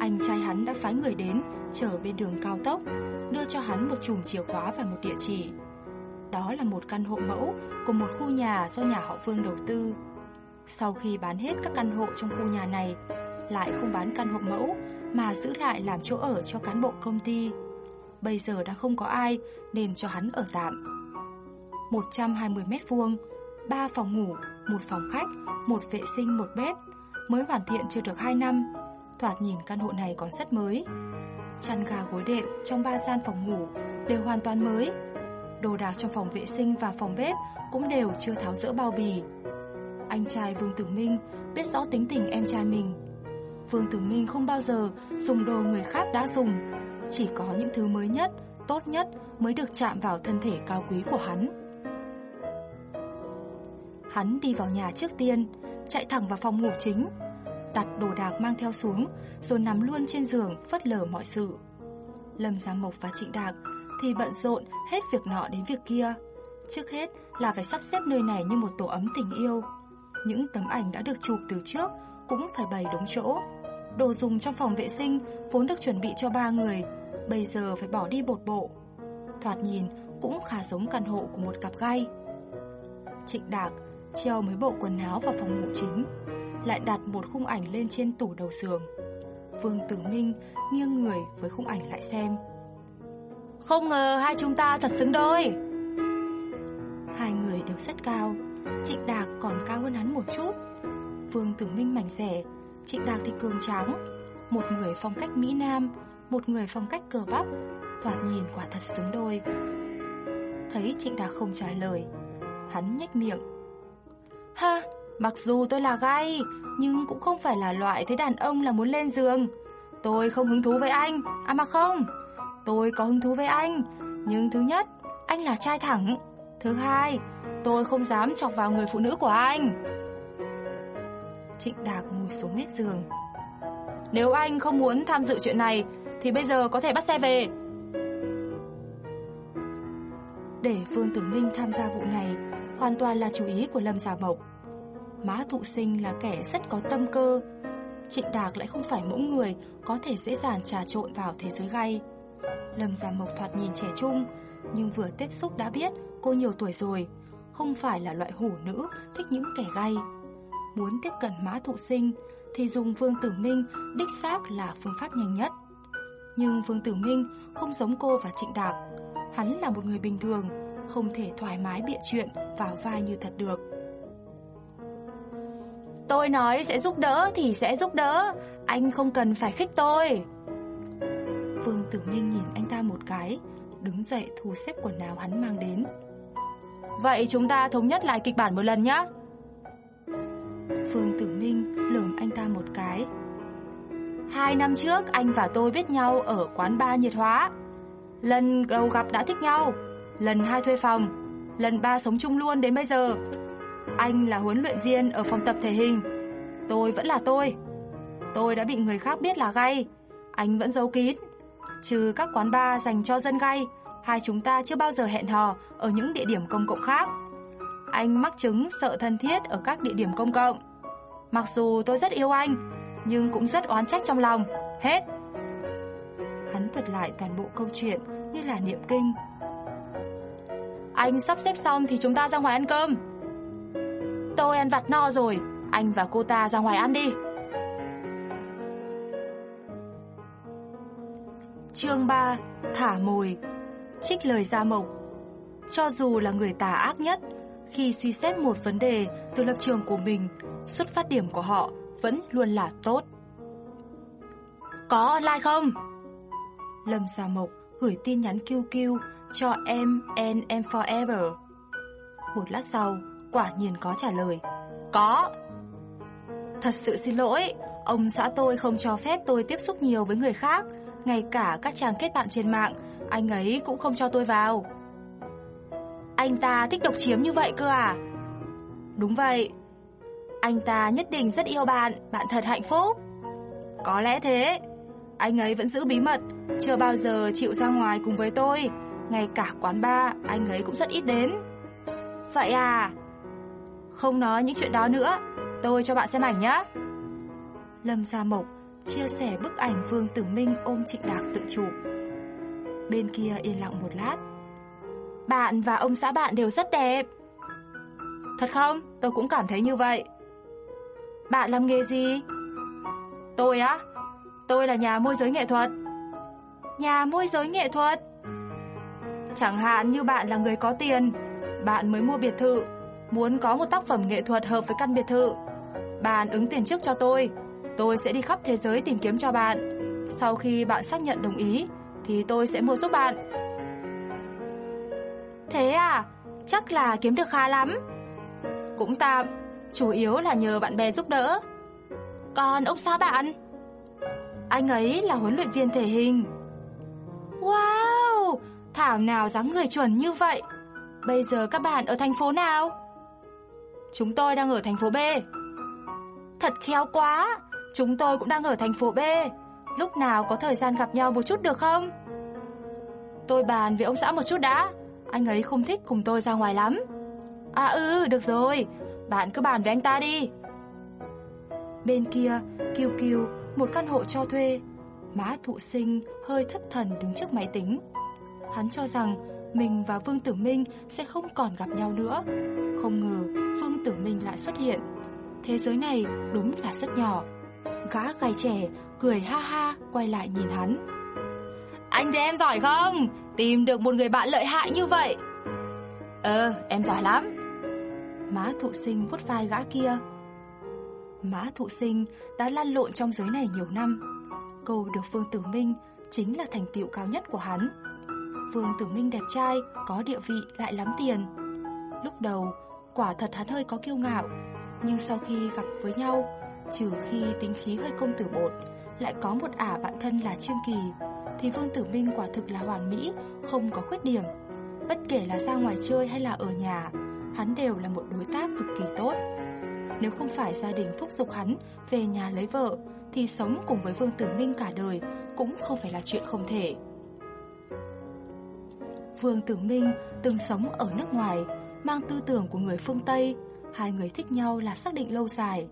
anh trai hắn đã phái người đến chờ bên đường cao tốc, đưa cho hắn một chùm chìa khóa và một địa chỉ. Đó là một căn hộ mẫu của một khu nhà do nhà họ Vương đầu tư. Sau khi bán hết các căn hộ trong khu nhà này, lại không bán căn hộ mẫu mà giữ lại làm chỗ ở cho cán bộ công ty. Bây giờ đã không có ai nên cho hắn ở tạm. 120 mét vuông, 3 phòng ngủ, một phòng khách, một vệ sinh, một bếp, mới hoàn thiện chưa được 2 năm. Thoạt nhìn căn hộ này còn rất mới. Chăn gà gối đệm trong ba gian phòng ngủ đều hoàn toàn mới. Đồ đạc trong phòng vệ sinh và phòng bếp cũng đều chưa tháo dỡ bao bì. Anh trai Vương Tử Minh biết rõ tính tình em trai mình. Vương Tử Minh không bao giờ dùng đồ người khác đã dùng, chỉ có những thứ mới nhất, tốt nhất mới được chạm vào thân thể cao quý của hắn. Hắn đi vào nhà trước tiên, chạy thẳng vào phòng ngủ chính, đặt đồ đạc mang theo xuống, rồi nằm luôn trên giường phất lờ mọi sự. Lâm Gia Mộc và Trịnh Đạc thì bận rộn hết việc nọ đến việc kia. Trước hết là phải sắp xếp nơi này như một tổ ấm tình yêu. Những tấm ảnh đã được chụp từ trước cũng phải bày đúng chỗ. Đồ dùng trong phòng vệ sinh vốn được chuẩn bị cho ba người, bây giờ phải bỏ đi bột bộ. Thoạt nhìn cũng khá giống căn hộ của một cặp gai. Trịnh Đạc treo mấy bộ quần áo vào phòng ngủ chính, lại đặt một khung ảnh lên trên tủ đầu giường. Vương Tử Minh nghiêng người với khung ảnh lại xem. Không ngờ hai chúng ta thật xứng đôi. Hai người đều rất cao, Trịnh Đạc còn cao hơn hắn một chút. Vương Tử Minh mảnh rẻ, Trịnh Đạc thì cường tráng. Một người phong cách Mỹ Nam, một người phong cách cờ bắp, thoạt nhìn quả thật xứng đôi. Thấy Trịnh Đạc không trả lời, hắn nhếch miệng. Ha, mặc dù tôi là gay, nhưng cũng không phải là loại thấy đàn ông là muốn lên giường. Tôi không hứng thú với anh, à mà không, tôi có hứng thú với anh, nhưng thứ nhất, anh là trai thẳng. Thứ hai, tôi không dám chọc vào người phụ nữ của anh. Trịnh Đạc ngồi xuống mép giường. Nếu anh không muốn tham dự chuyện này, thì bây giờ có thể bắt xe về. Để Vương Tử Minh tham gia vụ này hoàn toàn là chủ ý của Lâm Gia Mộc. Má thụ sinh là kẻ rất có tâm cơ. Trịnh Đạc lại không phải mẫu người có thể dễ dàng trà trộn vào thế giới gay. Lâm Gia Mộc thoạt nhìn trẻ trung, nhưng vừa tiếp xúc đã biết cô nhiều tuổi rồi, không phải là loại hủ nữ thích những kẻ gay. Muốn tiếp cận mã thụ sinh thì dùng Vương Tử Minh đích xác là phương pháp nhanh nhất. Nhưng Vương Tử Minh không giống cô và Trịnh Đạc. Hắn là một người bình thường, không thể thoải mái bịa chuyện vào vai như thật được. Tôi nói sẽ giúp đỡ thì sẽ giúp đỡ, anh không cần phải khích tôi. Vương Tử Minh nhìn anh ta một cái, đứng dậy thu xếp quần áo hắn mang đến. Vậy chúng ta thống nhất lại kịch bản một lần nhé. Phương Tử Minh lườm anh ta một cái. Hai năm trước anh và tôi biết nhau ở quán ba nhiệt hóa. Lần đầu gặp đã thích nhau, lần hai thuê phòng, lần ba sống chung luôn đến bây giờ. Anh là huấn luyện viên ở phòng tập thể hình, tôi vẫn là tôi. Tôi đã bị người khác biết là gay, anh vẫn giấu kín. Trừ các quán bar dành cho dân gay, hai chúng ta chưa bao giờ hẹn hò ở những địa điểm công cộng khác. Anh mắc chứng sợ thân thiết ở các địa điểm công cộng. Mặc dù tôi rất yêu anh, nhưng cũng rất oán trách trong lòng. Hết. Hắn thuật lại toàn bộ câu chuyện như là niệm kinh. Anh sắp xếp xong thì chúng ta ra ngoài ăn cơm. Tôi ăn vặt no rồi, anh và cô ta ra ngoài ăn đi. Chương 3: Thả mồi. Trích lời Gia Mộc. Cho dù là người tà ác nhất, khi suy xét một vấn đề từ lập trường của mình, xuất phát điểm của họ vẫn luôn là tốt. Có online không? Lâm Gia Mộc gửi tin nhắn QQ cho em and em forever. Một lát sau, quả nhiên có trả lời. Có. Thật sự xin lỗi, ông xã tôi không cho phép tôi tiếp xúc nhiều với người khác, ngay cả các trang kết bạn trên mạng, anh ấy cũng không cho tôi vào. Anh ta thích độc chiếm như vậy cơ à? Đúng vậy. Anh ta nhất định rất yêu bạn, bạn thật hạnh phúc. Có lẽ thế. Anh ấy vẫn giữ bí mật, chưa bao giờ chịu ra ngoài cùng với tôi. Ngay cả quán bar, anh ấy cũng rất ít đến. Vậy à? Không nói những chuyện đó nữa, tôi cho bạn xem ảnh nhé. Lâm Gia Mộc chia sẻ bức ảnh Vương Tử Minh ôm Trịnh Đạc tự chụp. Bên kia yên lặng một lát. Bạn và ông xã bạn đều rất đẹp. Thật không? Tôi cũng cảm thấy như vậy. Bạn làm nghề gì? Tôi á? Tôi là nhà môi giới nghệ thuật. Nhà môi giới nghệ thuật? Chẳng hạn như bạn là người có tiền, bạn mới mua biệt thự, muốn có một tác phẩm nghệ thuật hợp với căn biệt thự. Bạn ứng tiền trước cho tôi, tôi sẽ đi khắp thế giới tìm kiếm cho bạn. Sau khi bạn xác nhận đồng ý, thì tôi sẽ mua giúp bạn. Thế à, chắc là kiếm được khá lắm. Cũng tạm, chủ yếu là nhờ bạn bè giúp đỡ. Còn ông xã bạn? Anh ấy là huấn luyện viên thể hình. Wow, thảo nào dáng người chuẩn như vậy. Bây giờ các bạn ở thành phố nào? Chúng tôi đang ở thành phố B. Thật khéo quá, chúng tôi cũng đang ở thành phố B. Lúc nào có thời gian gặp nhau một chút được không? Tôi bàn với ông xã một chút đã. Anh ấy không thích cùng tôi ra ngoài lắm. À ừ, được rồi. Bạn cứ bàn với anh ta đi. Bên kia, Kiều Kiều, một căn hộ cho thuê. Má thụ sinh hơi thất thần đứng trước máy tính. Hắn cho rằng mình và Vương Tử Minh sẽ không còn gặp nhau nữa. Không ngờ Vương Tử Minh lại xuất hiện. Thế giới này đúng là rất nhỏ. Gã gầy trẻ cười ha ha quay lại nhìn hắn. Anh thấy em giỏi không? Tìm được một người bạn lợi hại như vậy. Ờ, em giỏi lắm mã thụ sinh vuốt vai gã kia. mã thụ sinh đã lăn lộn trong giới này nhiều năm. Câu được Phương Tử Minh chính là thành tựu cao nhất của hắn. Vương Tử Minh đẹp trai, có địa vị lại lắm tiền. Lúc đầu, quả thật hắn hơi có kiêu ngạo, nhưng sau khi gặp với nhau, Trừ khi tính khí hơi công tử bột, lại có một ả bạn thân là Trương Kỳ, thì Vương Tử Minh quả thực là hoàn mỹ, không có khuyết điểm. Bất kể là ra ngoài chơi hay là ở nhà, hắn đều là một đối tác cực kỳ tốt. Nếu không phải gia đình thúc giục hắn về nhà lấy vợ, thì sống cùng với Vương Tử Minh cả đời cũng không phải là chuyện không thể. Vương Tử Minh từng sống ở nước ngoài, mang tư tưởng của người phương Tây, hai người thích nhau là xác định lâu dài.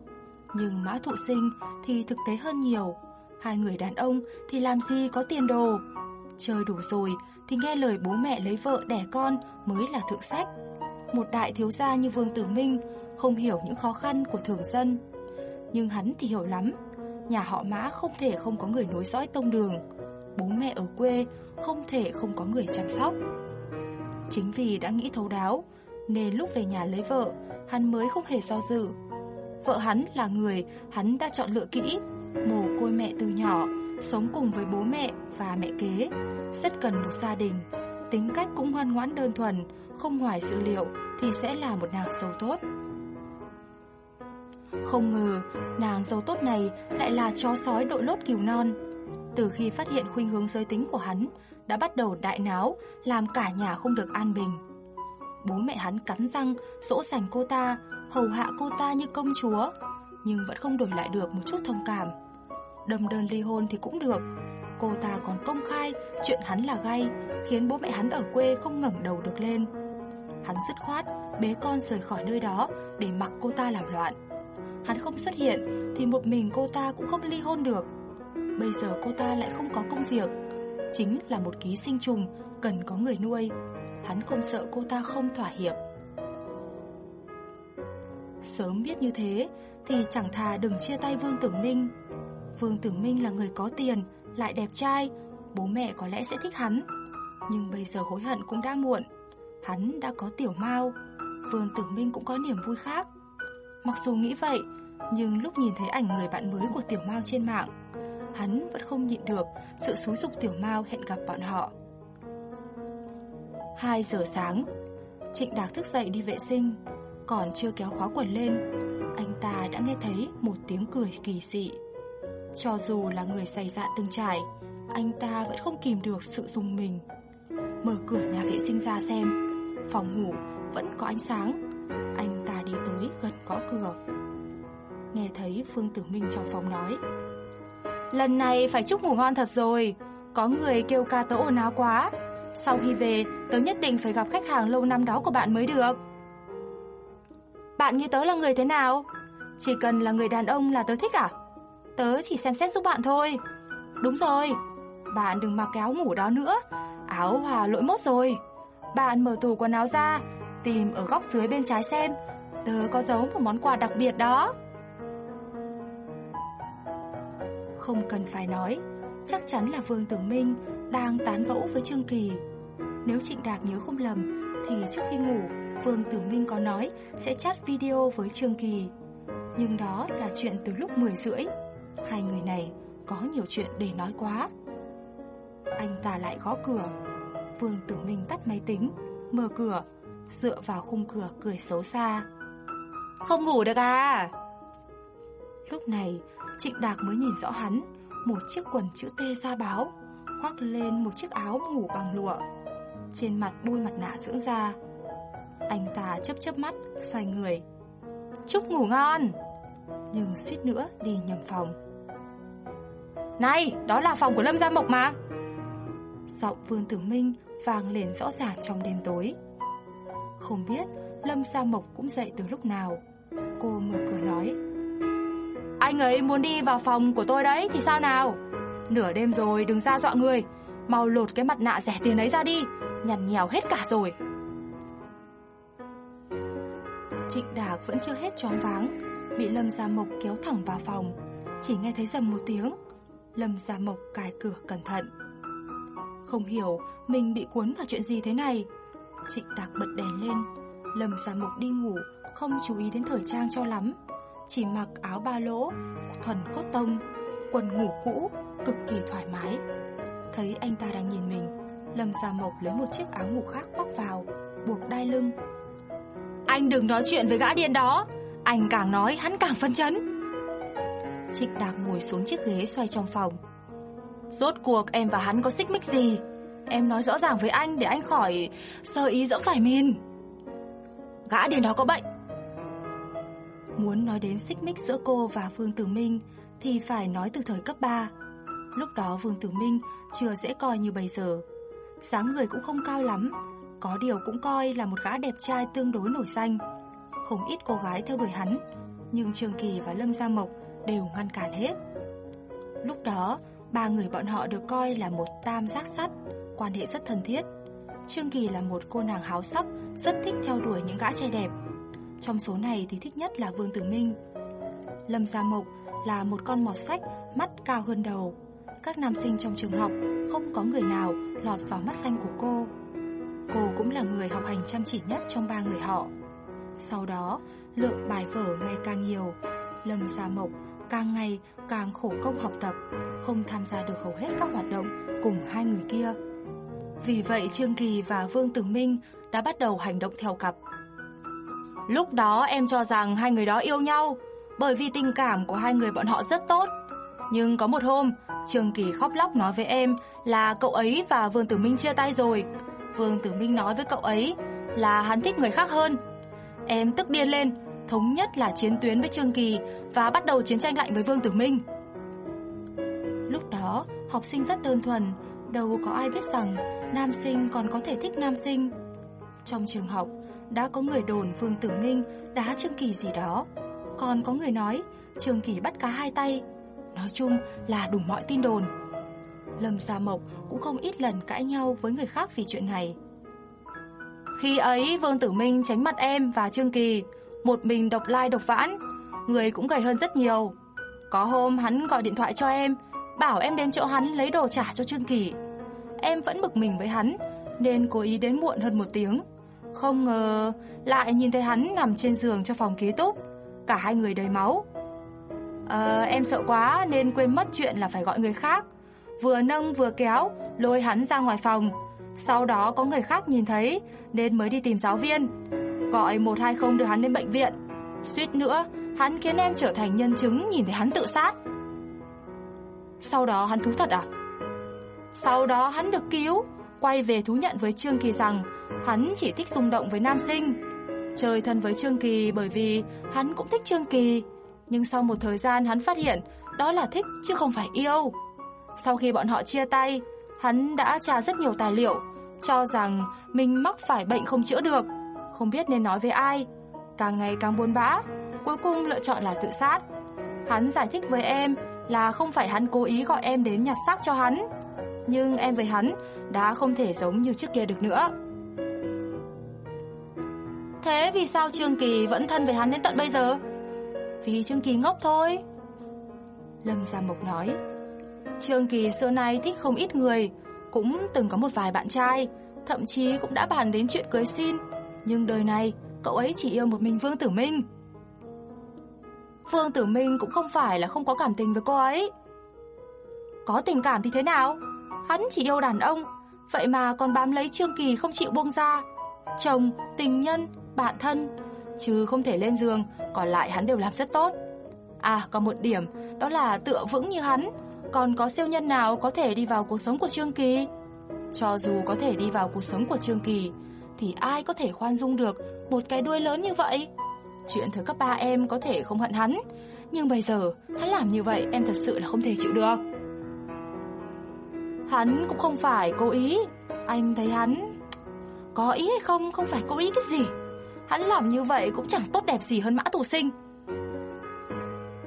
Nhưng Mã Thụ Sinh thì thực tế hơn nhiều, hai người đàn ông thì làm gì có tiền đồ. Chơi đủ rồi thì nghe lời bố mẹ lấy vợ đẻ con mới là thượng sách. Một đại thiếu gia như Vương Tử Minh không hiểu những khó khăn của thường dân. Nhưng hắn thì hiểu lắm, nhà họ Mã không thể không có người nối dõi tông đường. Bố mẹ ở quê không thể không có người chăm sóc. Chính vì đã nghĩ thấu đáo, nên lúc về nhà lấy vợ, hắn mới không hề do dự. Vợ hắn là người hắn đã chọn lựa kỹ, mồ côi mẹ từ nhỏ, sống cùng với bố mẹ và mẹ kế, rất cần một gia đình. Tính cách cũng ngoan ngoãn đơn thuần, không ngoài dự liệu thì sẽ là một nàng dâu tốt. Không ngờ, nàng dâu tốt này lại là chó sói đội lốt kiều non. Từ khi phát hiện khuynh hướng giới tính của hắn, đã bắt đầu đại náo, làm cả nhà không được an bình. Bố mẹ hắn cắn răng, dỗ dành cô ta, hầu hạ cô ta như công chúa, nhưng vẫn không đổi lại được một chút thông cảm. Đâm đơn ly hôn thì cũng được. Cô ta còn công khai chuyện hắn là gay, khiến bố mẹ hắn ở quê không ngẩng đầu được lên. Hắn dứt khoát, bế con rời khỏi nơi đó để mặc cô ta làm loạn. Hắn không xuất hiện thì một mình cô ta cũng không ly hôn được. Bây giờ cô ta lại không có công việc, chính là một ký sinh trùng cần có người nuôi. Hắn không sợ cô ta không thỏa hiệp. Sớm biết như thế thì chẳng thà đừng chia tay Vương Tử Minh. Vương Tử Minh là người có tiền, lại đẹp trai, bố mẹ có lẽ sẽ thích hắn. Nhưng bây giờ hối hận cũng đã muộn. Hắn đã có tiểu mao, Vương Tử Minh cũng có niềm vui khác. Mặc dù nghĩ vậy, nhưng lúc nhìn thấy ảnh người bạn mới của tiểu mao trên mạng, hắn vẫn không nhịn được sự xúi dục tiểu mao hẹn gặp bọn họ. 2 giờ sáng, Trịnh Đạc thức dậy đi vệ sinh, còn chưa kéo khóa quần lên, anh ta đã nghe thấy một tiếng cười kỳ dị. Cho dù là người say dạ từng trải, anh ta vẫn không kìm được sự dùng mình. Mở cửa nhà vệ sinh ra xem, phòng ngủ vẫn có ánh sáng. Anh ta đi tới gần gõ cửa. Nghe thấy Phương Tử Minh trong phòng nói Lần này phải chúc ngủ ngon thật rồi Có người kêu ca tớ ồn áo quá Sau khi về Tớ nhất định phải gặp khách hàng lâu năm đó của bạn mới được Bạn như tớ là người thế nào? Chỉ cần là người đàn ông là tớ thích à? Tớ chỉ xem xét giúp bạn thôi Đúng rồi Bạn đừng mặc cái áo ngủ đó nữa Áo hòa lỗi mốt rồi. Bạn mở tủ quần áo ra, Tìm ở góc dưới bên trái xem. Tớ có giấu một món quà đặc biệt đó. Không cần phải nói, Chắc chắn là Vương Tử Minh Đang tán gẫu với Trương Kỳ. Nếu Trịnh Đạc nhớ không lầm, Thì trước khi ngủ, Vương Tử Minh có nói Sẽ chat video với Trương Kỳ. Nhưng đó là chuyện từ lúc 10 rưỡi. Hai người này có nhiều chuyện để nói quá. Anh ta lại gõ cửa. Vương Tử Minh tắt máy tính Mở cửa Dựa vào khung cửa cười xấu xa. Không ngủ được à? Lúc này Trịnh Đạc mới nhìn rõ hắn Một chiếc quần chữ T da báo Khoác lên một chiếc áo ngủ bằng lụa. Trên mặt bôi mặt nạ dưỡng da. Anh ta chớp chớp mắt Xoay người. Chúc ngủ ngon! Nhưng suýt nữa đi nhầm phòng. Này đó là phòng của Lâm Gia Mộc mà Giọng Vương Tử Minh vang lên rõ ràng trong đêm tối. Không biết Lâm Gia Mộc cũng dậy từ lúc nào. Cô mở cửa nói anh ấy muốn đi vào phòng của tôi đấy thì sao nào? Nửa đêm rồi đừng ra dọa người. Mau lột cái mặt nạ rẻ tiền ấy ra đi Nhằn nhèo hết cả rồi. Trịnh Đạc vẫn chưa hết choáng váng Bị Lâm Gia Mộc kéo thẳng vào phòng. Chỉ nghe thấy dầm một tiếng Lâm Gia Mộc cài cửa cẩn thận không hiểu Mình bị cuốn vào chuyện gì thế này Trịnh Đạc bật đèn lên Lâm Gia Mộc đi ngủ Không chú ý đến thời trang cho lắm chỉ mặc áo ba lỗ, thuần cốt tông, quần ngủ cũ, cực kỳ thoải mái. Thấy anh ta đang nhìn mình, Lâm Gia Mộc lấy một chiếc áo ngủ khác khoác vào, buộc đai lưng. Anh đừng nói chuyện với gã điên đó, anh càng nói hắn càng phân chấn. Trịnh Đạc ngồi xuống chiếc ghế xoay trong phòng. Rốt cuộc em và hắn có xích mích gì? Em nói rõ ràng với anh để anh khỏi sơ ý dẫm phải min. Gã điên đó có bệnh. Muốn nói đến xích mích giữa cô và Vương Tử Minh thì phải nói từ thời cấp 3. Lúc đó Vương Tử Minh chưa dễ coi như bây giờ. dáng người cũng không cao lắm, có điều cũng coi là một gã đẹp trai tương đối nổi danh. Không ít cô gái theo đuổi hắn, nhưng trường Kỳ và Lâm Gia Mộc đều ngăn cản hết. Lúc đó, ba người bọn họ được coi là một tam giác sắt, quan hệ rất thân thiết. Trương Kỳ là một cô nàng háo sắc, rất thích theo đuổi những gã trai đẹp. Trong số này thì thích nhất là Vương Tử Minh. Lâm Gia Mộc là một con mọt sách, mắt cao hơn đầu. Các nam sinh trong trường học không có người nào lọt vào mắt xanh của cô. Cô cũng là người học hành chăm chỉ nhất trong ba người họ. Sau đó, lượng bài vở ngày càng nhiều. Lâm Gia Mộc càng ngày càng khổ công học tập, không tham gia được hầu hết các hoạt động cùng hai người kia. Vì vậy Trương Kỳ và Vương Tử Minh đã bắt đầu hành động theo cặp. Lúc đó em cho rằng hai người đó yêu nhau, bởi vì tình cảm của hai người bọn họ rất tốt. Nhưng có một hôm, Trương Kỳ khóc lóc nói với em là cậu ấy và Vương Tử Minh chia tay rồi. Vương Tử Minh nói với cậu ấy là hắn thích người khác hơn. Em tức điên lên, thống nhất là chiến tuyến với Trương Kỳ và bắt đầu chiến tranh lạnh với Vương Tử Minh. Lúc đó, học sinh rất đơn thuần, đâu có ai biết rằng nam sinh còn có thể thích nam sinh. Trong trường học, đã có người đồn Vương Tử Minh đá Trương Kỳ gì đó. Còn có người nói Trương Kỳ bắt cá hai tay. Nói chung là đủ mọi tin đồn. Lâm Gia Mộc cũng không ít lần cãi nhau với người khác vì chuyện này. Khi ấy Vương Tử Minh tránh mặt em và Trương Kỳ, một mình độc lai độc vãn, người cũng gầy hơn rất nhiều. Có hôm hắn gọi điện thoại cho em, bảo em đến chỗ hắn lấy đồ trả cho Trương Kỳ. Em vẫn bực mình với hắn, nên cố ý đến muộn hơn một tiếng. Không ngờ lại nhìn thấy hắn nằm trên giường trong phòng ký túc, cả hai người đầy máu. À, em sợ quá nên quên mất chuyện là phải gọi người khác. Vừa nâng vừa kéo, lôi hắn ra ngoài phòng. Sau đó có người khác nhìn thấy nên mới đi tìm giáo viên. Gọi 120 đưa hắn đến bệnh viện. Suýt nữa, hắn khiến em trở thành nhân chứng nhìn thấy hắn tự sát. Sau đó hắn thú thật à? Sau đó hắn được cứu, quay về thú nhận với Trương Kỳ rằng hắn chỉ thích xung động với nam sinh. Chơi thân với Trương Kỳ bởi vì hắn cũng thích Trương Kỳ. Nhưng sau một thời gian hắn phát hiện đó là thích chứ không phải yêu. Sau khi bọn họ chia tay, hắn đã tra rất nhiều tài liệu, cho rằng mình mắc phải bệnh không chữa được, không biết nên nói với ai. Càng ngày càng buồn bã, cuối cùng lựa chọn là tự sát. Hắn giải thích với em là không phải hắn cố ý gọi em đến nhặt xác cho hắn, nhưng em với hắn đã không thể giống như trước kia được nữa. Thế vì sao Trương Kỳ vẫn thân với hắn đến tận bây giờ? Vì Trương Kỳ ngốc thôi. Lâm Gia Mộc nói. Trương Kỳ xưa nay thích không ít người, cũng từng có một vài bạn trai, thậm chí cũng đã bàn đến chuyện cưới xin. Nhưng đời này, cậu ấy chỉ yêu một mình Vương Tử Minh. Vương Tử Minh cũng không phải là không có cảm tình với cô ấy. Có tình cảm thì thế nào? Hắn chỉ yêu đàn ông, vậy mà còn bám lấy Trương Kỳ không chịu buông ra. Chồng, tình nhân, bạn thân, chứ không thể lên giường, còn lại hắn đều làm rất tốt. À, còn một điểm, đó là tựa vững như hắn, còn có siêu nhân nào có thể đi vào cuộc sống của Trương Kỳ? Cho dù có thể đi vào cuộc sống của Trương Kỳ, thì ai có thể khoan dung được một cái đuôi lớn như vậy? Chuyện thứ cấp 3 em có thể không hận hắn, nhưng bây giờ hắn làm như vậy em thật sự là không thể chịu được. Hắn cũng không phải cố ý, anh thấy hắn có ý hay không không phải cố ý cái gì. Hắn làm như vậy cũng chẳng tốt đẹp gì hơn mã tù sinh.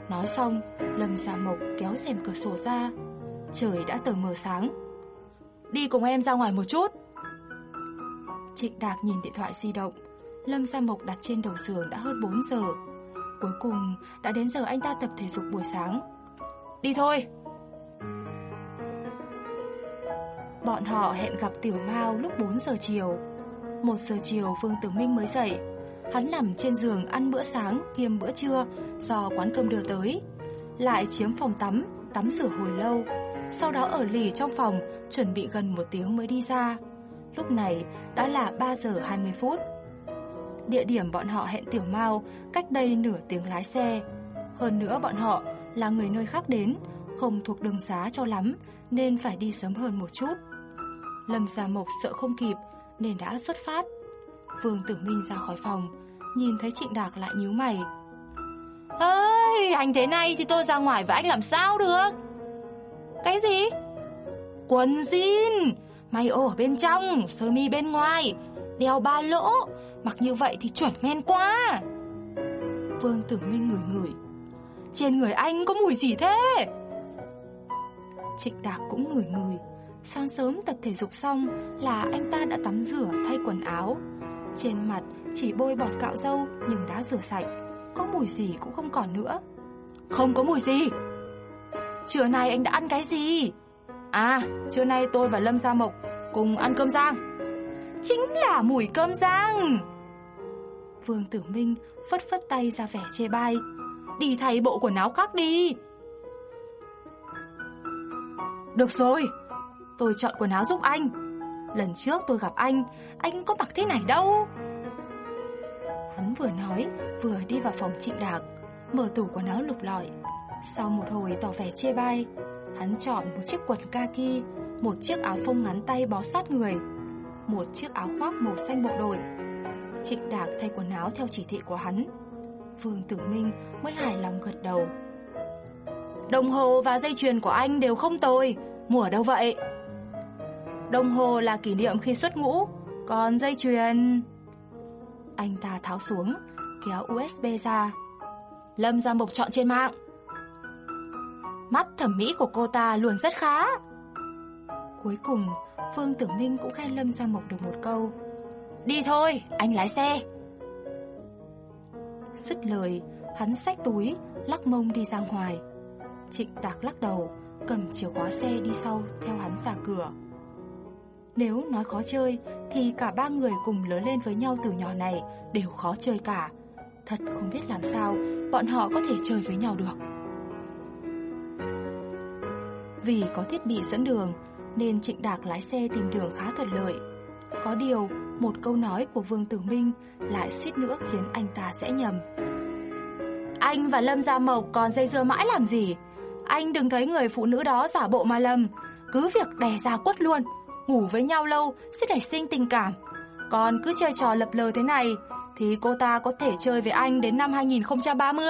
Nói xong, Lâm Gia Mộc kéo rèm cửa sổ ra. Trời đã tờ mờ sáng. Đi cùng em ra ngoài một chút. Trịnh Đạc nhìn điện thoại di động. Lâm Gia Mộc đặt trên đầu giường đã hơn 4 giờ. Cuối cùng đã đến giờ anh ta tập thể dục buổi sáng. Đi thôi. Bọn họ hẹn gặp Tiểu Mao lúc 4 giờ chiều. 1 giờ chiều Vương Tử Minh mới dậy. Hắn nằm trên giường ăn bữa sáng kiêm bữa trưa do quán cơm đưa tới. Lại chiếm phòng tắm, tắm rửa hồi lâu. Sau đó ở lì trong phòng, chuẩn bị gần một tiếng mới đi ra. Lúc này đã là 3 giờ 20 phút. Địa điểm bọn họ hẹn Tiểu Mao cách đây nửa tiếng lái xe. Hơn nữa bọn họ là người nơi khác đến, không thuộc đường xá cho lắm nên phải đi sớm hơn một chút. Lâm Gia Mộc sợ không kịp nên đã xuất phát. Vương Tử Minh ra khỏi phòng, nhìn thấy Trịnh Đạc lại nhíu mày. Ơi, anh thế này thì tôi ra ngoài với anh làm sao được? Cái gì? Quần jean, may ô ở bên trong, sơ mi bên ngoài, đeo ba lỗ, mặc như vậy thì chuẩn men quá. Vương Tử Minh ngửi ngửi. Trên người anh có mùi gì thế? Trịnh Đạc cũng ngửi ngửi. Sáng sớm tập thể dục xong là anh ta đã tắm rửa thay quần áo. Trên mặt chỉ bôi bọt cạo râu nhưng đã rửa sạch. Có mùi gì cũng không còn nữa. Không có mùi gì. Trưa nay anh đã ăn cái gì? À, trưa nay tôi và Lâm Gia Mộc cùng ăn cơm rang. Chính là mùi cơm rang. Vương Tử Minh phất phất tay ra vẻ chê bai. Đi thay bộ quần áo khác đi. Được rồi, tôi chọn quần áo giúp anh. Lần trước tôi gặp anh, anh có mặc thế này đâu. Hắn vừa nói, vừa đi vào phòng trịnh đạc, mở tủ quần áo lục lọi. Sau một hồi tỏ vẻ chê bai, hắn chọn một chiếc quần kaki, một chiếc áo phông ngắn tay bó sát người, một chiếc áo khoác màu xanh bộ đội. Trịnh Đạc thay quần áo theo chỉ thị của hắn. Vương Tử Minh mới hài lòng gật đầu. Đồng hồ và dây chuyền của anh đều không tồi, mua ở đâu vậy? Đồng hồ là kỷ niệm khi xuất ngũ, còn dây chuyền... Anh ta tháo xuống, kéo USB ra. Lâm ra mộc chọn trên mạng. Mắt thẩm mỹ của cô ta luôn rất khá. Cuối cùng, Phương Tử Minh cũng khen Lâm Gia Mộc được một câu. Đi thôi, anh lái xe. Sứt lời, hắn xách túi, lắc mông đi ra ngoài. Trịnh Đạc lắc đầu, cầm chìa khóa xe đi sau theo hắn ra cửa. Nếu nói khó chơi, thì cả ba người cùng lớn lên với nhau từ nhỏ này đều khó chơi cả. Thật không biết làm sao bọn họ có thể chơi với nhau được. Vì có thiết bị dẫn đường, nên Trịnh Đạc lái xe tìm đường khá thuận lợi. Có điều, một câu nói của Vương Tử Minh lại suýt nữa khiến anh ta sẽ nhầm. Anh và Lâm Gia Mộc còn dây dưa mãi làm gì? Anh đừng thấy người phụ nữ đó giả bộ mà lầm, cứ việc đè ra quất luôn, ngủ với nhau lâu sẽ nảy sinh tình cảm. Còn cứ chơi trò lập lờ thế này thì cô ta có thể chơi với anh đến năm 2030.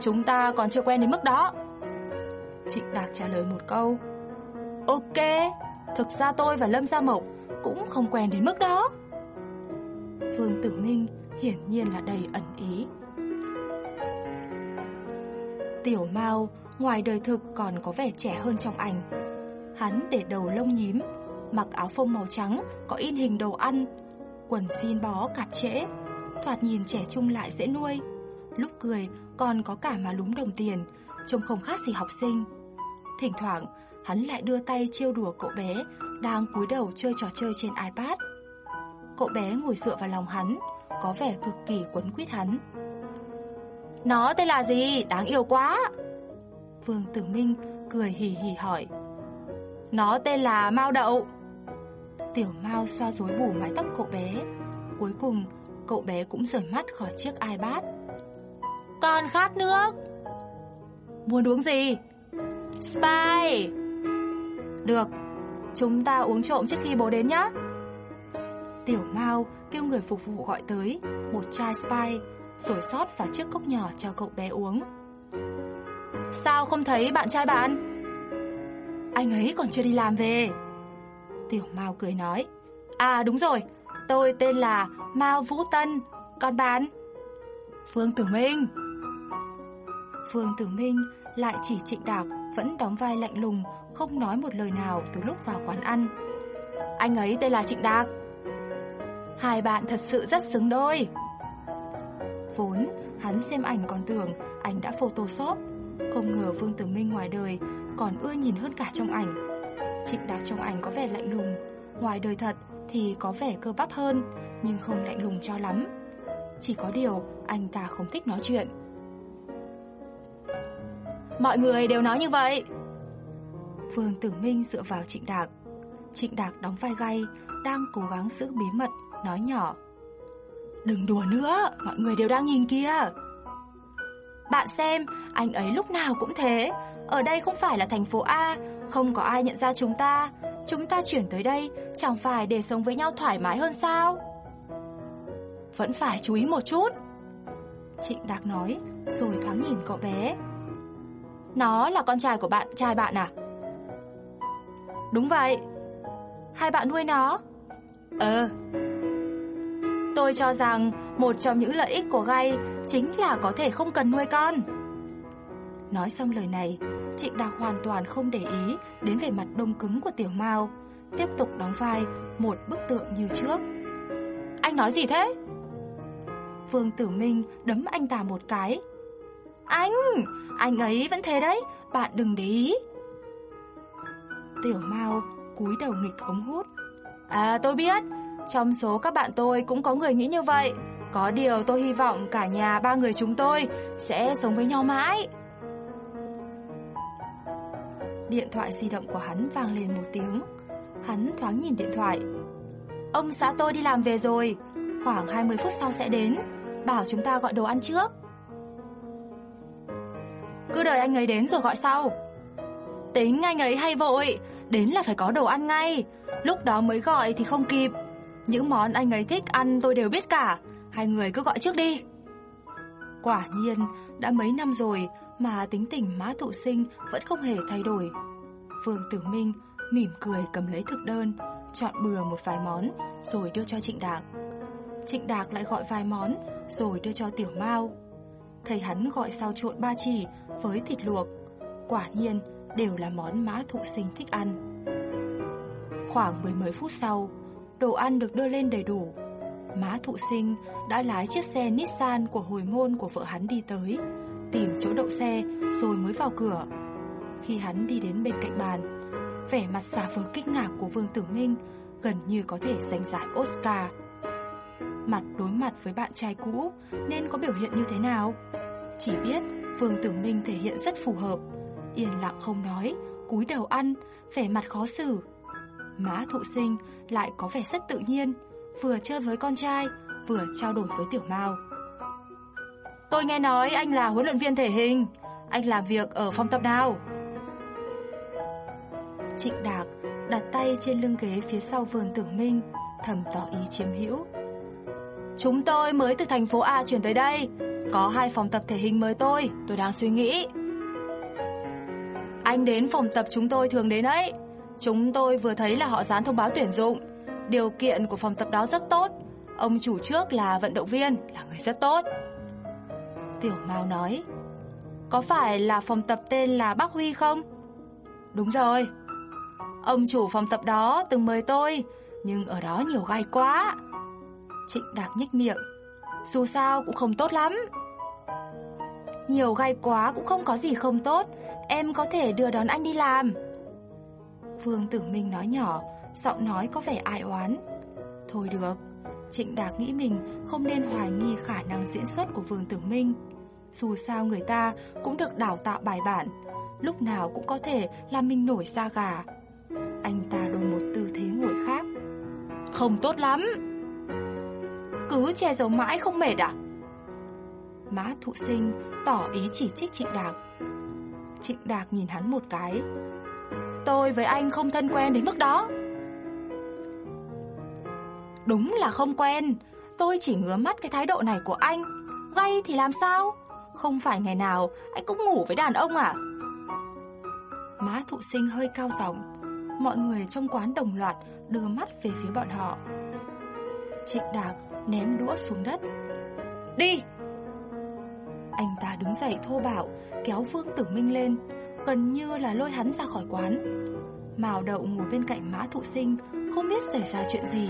Chúng ta còn chưa quen đến mức đó. Trịnh Đạc trả lời một câu. Ok, thực ra tôi và Lâm Gia Mộc cũng không quen đến mức đó. Vương Tử Minh hiển nhiên là đầy ẩn ý. Tiểu Mao ngoài đời thực còn có vẻ trẻ hơn trong ảnh. Hắn để đầu lông nhím, mặc áo phông màu trắng có in hình đầu ăn, quần jean bó cạt trễ, thoạt nhìn trẻ trung lại dễ nuôi. Lúc cười còn có cả má lúm đồng tiền, trông không khác gì học sinh. Thỉnh thoảng, hắn lại đưa tay trêu đùa cậu bé đang cúi đầu chơi trò chơi trên iPad. Cậu bé ngồi dựa vào lòng hắn, có vẻ cực kỳ quấn quýt hắn. Nó tên là gì? Đáng yêu quá. Vương Tử Minh cười hì hì hỏi. Nó tên là Mao Đậu. Tiểu Mao xoa rối bù mái tóc cậu bé. Cuối cùng, cậu bé cũng rời mắt khỏi chiếc iPad. Con khát nước. Muốn uống gì? Spy. Được, chúng ta uống trộm trước khi bố đến nhá. Tiểu Mao kêu người phục vụ gọi tới một chai Spy, rồi sót vào chiếc cốc nhỏ cho cậu bé uống. Sao không thấy bạn trai bạn? Anh ấy còn chưa đi làm về. Tiểu Mao cười nói. À đúng rồi, tôi tên là Mao Vũ Tân, còn bạn? Phương Tử Minh. Phương Tử Minh lại chỉ trịnh đạc vẫn đóng vai lạnh lùng, không nói một lời nào từ lúc vào quán ăn. Anh ấy tên là Trịnh Đạc. Hai bạn thật sự rất xứng đôi. Vốn, hắn xem ảnh còn tưởng anh đã photoshop. Không ngờ Vương Tử Minh ngoài đời còn ưa nhìn hơn cả trong ảnh. Trịnh Đạc trong ảnh có vẻ lạnh lùng, ngoài đời thật thì có vẻ cơ bắp hơn, nhưng không lạnh lùng cho lắm. Chỉ có điều anh ta không thích nói chuyện. Mọi người đều nói như vậy. Vương Tử Minh dựa vào Trịnh Đạc. Trịnh Đạc đóng vai gay, đang cố gắng giữ bí mật, nói nhỏ. Đừng đùa nữa, mọi người đều đang nhìn kia. Bạn xem, anh ấy lúc nào cũng thế. Ở đây không phải là thành phố A, không có ai nhận ra chúng ta. Chúng ta chuyển tới đây chẳng phải để sống với nhau thoải mái hơn sao? Vẫn phải chú ý một chút. Trịnh Đạc nói, rồi thoáng nhìn cậu bé. Nó là con trai của bạn, trai bạn à? Đúng vậy. Hai bạn nuôi nó? Ờ. Tôi cho rằng một trong những lợi ích của gay chính là có thể không cần nuôi con. Nói xong lời này, Trịnh Đạc hoàn toàn không để ý đến vẻ mặt đông cứng của Tiểu Mao, tiếp tục đóng vai một bức tượng như trước. Anh nói gì thế? Vương Tử Minh đấm anh ta một cái. Anh, anh ấy vẫn thế đấy, bạn đừng để ý. Tiểu Mao cúi đầu nghịch ống hút. À tôi biết, trong số các bạn tôi cũng có người nghĩ như vậy. Có điều tôi hy vọng cả nhà ba người chúng tôi sẽ sống với nhau mãi. Điện thoại di động của hắn vang lên một tiếng. Hắn thoáng nhìn điện thoại. Ông xã tôi đi làm về rồi, khoảng 20 phút sau sẽ đến, bảo chúng ta gọi đồ ăn trước. Cứ đợi anh ấy đến rồi gọi sau. Tính anh ấy hay vội, đến là phải có đồ ăn ngay, lúc đó mới gọi thì không kịp. Những món anh ấy thích ăn tôi đều biết cả, hai người cứ gọi trước đi. Quả nhiên, đã mấy năm rồi mà tính tình má thụ sinh vẫn không hề thay đổi. phương Tử Minh mỉm cười cầm lấy thực đơn, chọn bừa một vài món rồi đưa cho Trịnh Đạc. Trịnh Đạc lại gọi vài món rồi đưa cho Tiểu Mao. Thầy hắn gọi sao trộn ba chỉ với thịt luộc. Quả nhiên đều là món má thụ sinh thích ăn. Khoảng mười mấy phút sau, đồ ăn được đưa lên đầy đủ. Má thụ sinh đã lái chiếc xe Nissan của hồi môn của vợ hắn đi tới, tìm chỗ đậu xe rồi mới vào cửa. Khi hắn đi đến bên cạnh bàn, vẻ mặt xà vờ kinh ngạc của Vương Tử Minh gần như có thể giành giải Oscar. Mặt đối mặt với bạn trai cũ nên có biểu hiện như thế nào? Chỉ biết Vương Tử Minh thể hiện rất phù hợp, yên lặng không nói, cúi đầu ăn, vẻ mặt khó xử. Mã thụ sinh lại có vẻ rất tự nhiên, vừa chơi với con trai, vừa trao đổi với Tiểu Mao. Tôi nghe nói anh là huấn luyện viên thể hình, anh làm việc ở phòng tập nào? Trịnh Đạc đặt tay trên lưng ghế phía sau vườn Tử Minh, thầm tỏ ý chiếm hữu. Chúng tôi mới từ thành phố A chuyển tới đây, có hai phòng tập thể hình mới tôi, tôi đang suy nghĩ. Anh đến phòng tập chúng tôi thường đến ấy. Chúng tôi vừa thấy là họ dán thông báo tuyển dụng. Điều kiện của phòng tập đó rất tốt. Ông chủ trước là vận động viên, là người rất tốt. Tiểu Mao nói, có phải là phòng tập tên là Bác Huy không? Đúng rồi. Ông chủ phòng tập đó từng mời tôi, nhưng ở đó nhiều gai quá. Trịnh Đạc nhếch miệng, dù sao cũng không tốt lắm. Nhiều gai quá cũng không có gì không tốt, em có thể đưa đón anh đi làm. Vương Tử Minh nói nhỏ, giọng nói có vẻ ai oán. Thôi được, Trịnh Đạc nghĩ mình không nên hoài nghi khả năng diễn xuất của Vương Tử Minh. Dù sao người ta cũng được đào tạo bài bản, lúc nào cũng có thể làm mình nổi da gà. Anh ta đổi một tư thế ngồi khác. Không tốt lắm. Cứ che giấu mãi không mệt à? Mã thụ sinh tỏ ý chỉ trích Trịnh Đạc. Trịnh Đạc nhìn hắn một cái. Tôi với anh không thân quen đến mức đó. Đúng là không quen, tôi chỉ ngứa mắt cái thái độ này của anh. Gay thì làm sao? Không phải ngày nào anh cũng ngủ với đàn ông à? Má thụ sinh hơi cao giọng, mọi người trong quán đồng loạt đưa mắt về phía bọn họ. Trịnh Đạc ném đũa xuống đất. Đi! Anh ta đứng dậy thô bạo, kéo Vương Tử Minh lên, gần như là lôi hắn ra khỏi quán. Mao đậu ngồi bên cạnh mã thụ sinh, không biết xảy ra chuyện gì,